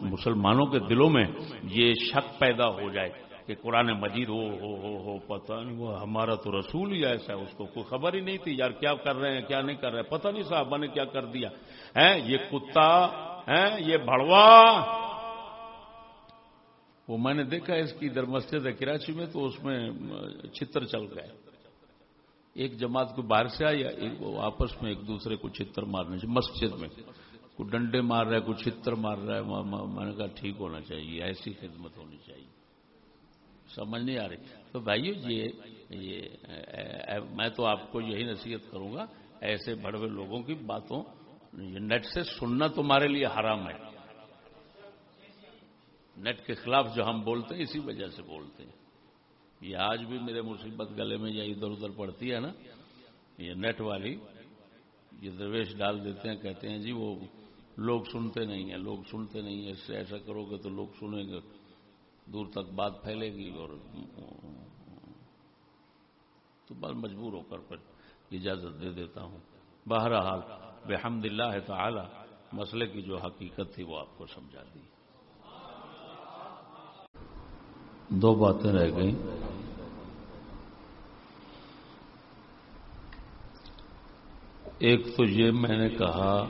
S1: مسلمانوں کے دلوں میں یہ شک پیدا ہو جائے۔ کہ قرآن مجید، ہو ہو ہو ہو، پتہ نہیں، وہ ہمارا تو رسول ہی ایسا ہے، اس کو کوئی خبر ہی نہیں تھی، یار کیا کر رہے ہیں، کیا نہیں کر رہے، پتہ نہیں صاحب نے کیا کر دیا۔ ہے یہ کتا ہے یہ بڑوا وہ میں نے دیکھا اس کی ادھر مسجد ہے کراچی میں، تو اس میں چتر چل گئے۔ ایک جماعت کو باہر سے آیا آپس میں ایک دوسرے کو چتر مارنے مسجد میں کوئی ڈنڈے مار رہا ہے، کوئی چتر مار رہا ہے میں نے کہا ٹھیک ہونا چاہیے، ایسی خدمت ہونی چاہیے۔ سمجھ نہیں آ رہی۔ تو بھائیو، یہ یہ میں تو آپ کو یہی نصیحت کروں گا، ایسے بڑے لوگوں کی باتوں، نیٹ سے سننا تمہارے لیے حرام ہے۔ نیٹ کے خلاف جو ہم بولتے ہیں، اسی وجہ سے بولتے ہیں۔ یہ آج بھی میرے مصیبت گلے میں یا ادھر ادھر پڑتی ہے نا، یہ نیٹ والی، یہ درویش ڈال دیتے ہیں، کہتے ہیں جی وہ لوگ سنتے نہیں ہیں، لوگ سنتے نہیں ہیں، اس سے ایسا کرو گے تو لوگ سنیں گے۔ دور تک بات پھیلے گی اور تو بس مجبور ہو کر پھر اجازت دے دیتا ہوں۔ بہرحال، بحمد اللہ تعالی، مسئلے کی جو حقیقت تھی وہ آپ کو سمجھا دی۔ دو باتیں رہ گئیں۔ ایک تو یہ میں نے کہا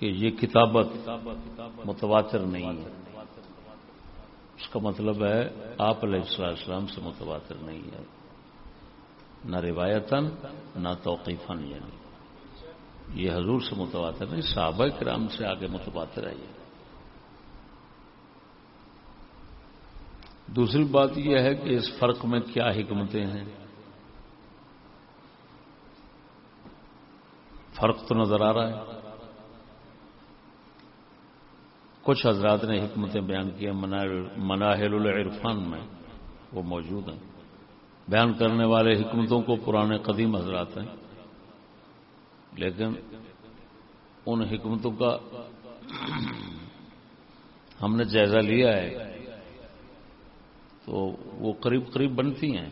S1: کہ یہ کتابت متواتر نہیں ہے۔ اس کا مطلب ہے آپ علیہ السلام سے متواتر نہیں ہے۔ نہ روایتاً، نہ توقیفاً یعنی۔ یہ حضور سے متواتر نہیں، صحابہ کرام سے آگے متواتر ہے یہ۔ دوسری بات یہ ہے کہ اس فرق میں کیا حکمتیں ہیں۔ فرق تو نظر آ رہا ہے۔ کچھ حضرات نے حکمتیں بیان کی ہیں مناحل العرفان میں وہ موجود ہیں۔ بیان کرنے والے حکمتوں کو پرانے قدیم حضرات ہیں، لیکن ان حکمتوں کا ہم نے جائزہ لیا ہے تو وہ قریب قریب بنتی ہیں،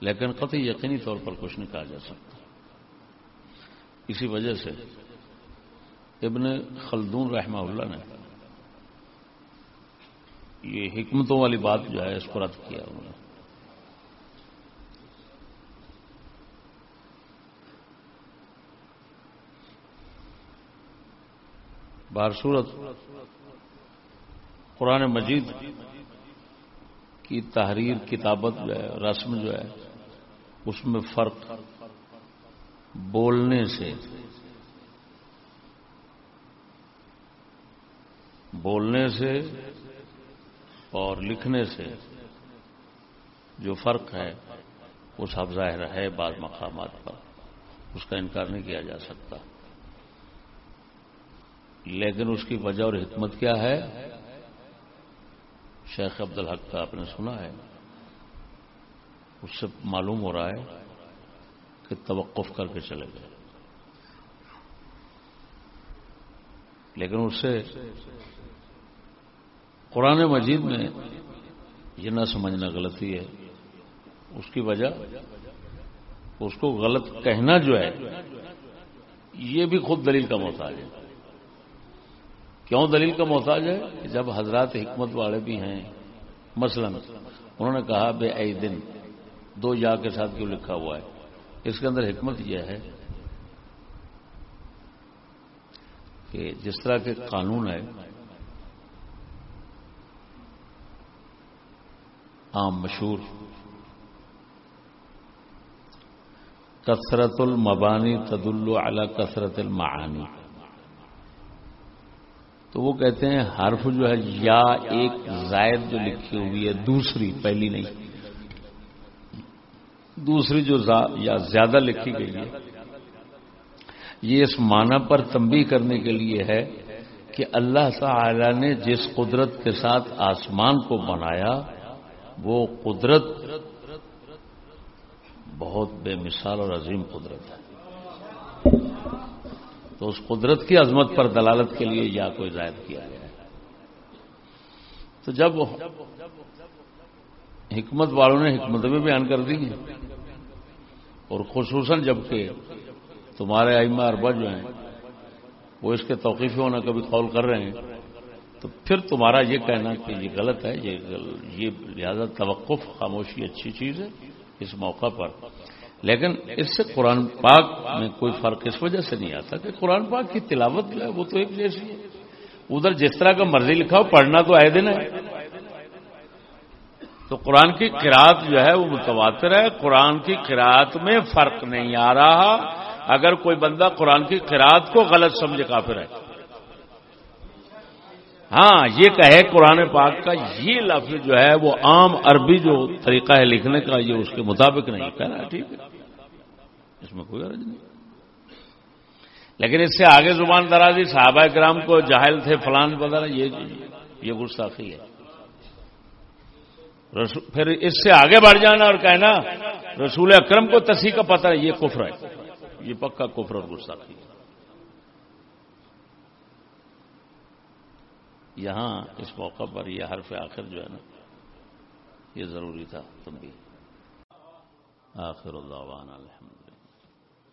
S1: لیکن قطعی یقینی طور پر کچھ نہیں کہا جا سکتا۔ اسی وجہ سے ابن خلدون رحمہ اللہ نے یہ حکمتوں والی بات جو ہے، اس کو رد کیا انہوں نے۔ بارصورت قرآن مجید کی تحریر، کتابت جو ہے، رسم جو ہے، اس میں فرق بولنے سے بولنے سے اور لکھنے سے جو فرق ہے، وہ سب ظاہر ہے بعض مقامات پر۔ اس کا انکار نہیں کیا جا سکتا۔ لیکن اس کی وجہ اور حکمت کیا ہے؟ شیخ عبد الحق کا آپ نے سنا ہے۔ اس سے معلوم ہو رہا ہے کہ توقف کر کے چلے گئے۔ لیکن اس سے قرآن مجید میں یہ نہ سمجھنا غلطی ہے، اس کی وجہ اس کو غلط کہنا جو ہے، یہ بھی خود دلیل کا محتاج ہے۔ کیوں دلیل کا محتاج ہے؟ کہ جب حضرات حکمت والے بھی ہیں، مثلا انہوں نے کہا بے اے دن دو یا کے ساتھ کیوں لکھا ہوا ہے؟ اس کے اندر حکمت یہ ہے کہ جس طرح کے قانون ہے، عام مشہور، کثرت المبانی تدل علی کثرت المعانی۔ تو وہ کہتے ہیں حرف جو ہے یا ایک زائد جو لکھی ہوئی ہے، دوسری، پہلی نہیں۔ دوسری جو یا زیادہ لکھی گئی ہے۔ یہ اس معنی پر تنبیہ کرنے کے لیے ہے کہ اللہ تعالی نے جس قدرت کے ساتھ آسمان کو بنایا، وہ قدرت بہت بے مثال اور عظیم قدرت ہے۔ تو اس قدرت کی عظمت پر دلالت کے لیے یا کوئی ظاہر کیا گیا ہے۔ تو جب حکمت والوں نے حکمت میں بیان کر دی اور خصوصاً جبکہ تمہارے ائمہ اربا جو ہیں، وہ اس کے توقیفی ہونا کبھی قول کر رہے ہیں، تو پھر تمہارا یہ کہنا کہ یہ غلط ہے یہ لہذا توقف خاموشی اچھی چیز ہے اس موقع پر۔ لیکن اس سے قرآن پاک میں کوئی فرق اس وجہ سے نہیں آتا کہ قرآن پاک کی تلاوت جو ہے وہ تو ایک جیسی ہے۔ ادھر جس طرح کا مرضی لکھا ہو، پڑھنا تو آئے دن ہے۔ تو قرآن کی قرآت جو ہے وہ متواتر ہے، قرآن کی قرآت میں فرق نہیں آ رہا۔ اگر کوئی بندہ قرآن کی قرآت کو غلط سمجھے کافر ہے۔ ہاں یہ کہے قرآن پاک کا، یہ لفظ جو ہے، وہ عام عربی جو طریقہ ہے لکھنے کا، یہ اس کے مطابق نہیں۔ کہنا ٹھیک ہے۔ اس میں کوئی غرض نہیں۔ لیکن اس سے آگے زبان درازی صحابہ کرام کو جاہل تھے، فلان وغیرہ، یہ یہ گستاخی ہے۔ پھر اس سے آگے بڑھ جانا اور کہنا، رسول اکرم کو تسی کا پتہ ہے، یہ کفر ہے۔ یہ پکا کفر اور گستاخی۔ ہے یہاں اس موقع پر یہ حرف آخر جو ہے نا، یہ ضروری تھا تم بھی آخر اللہ۔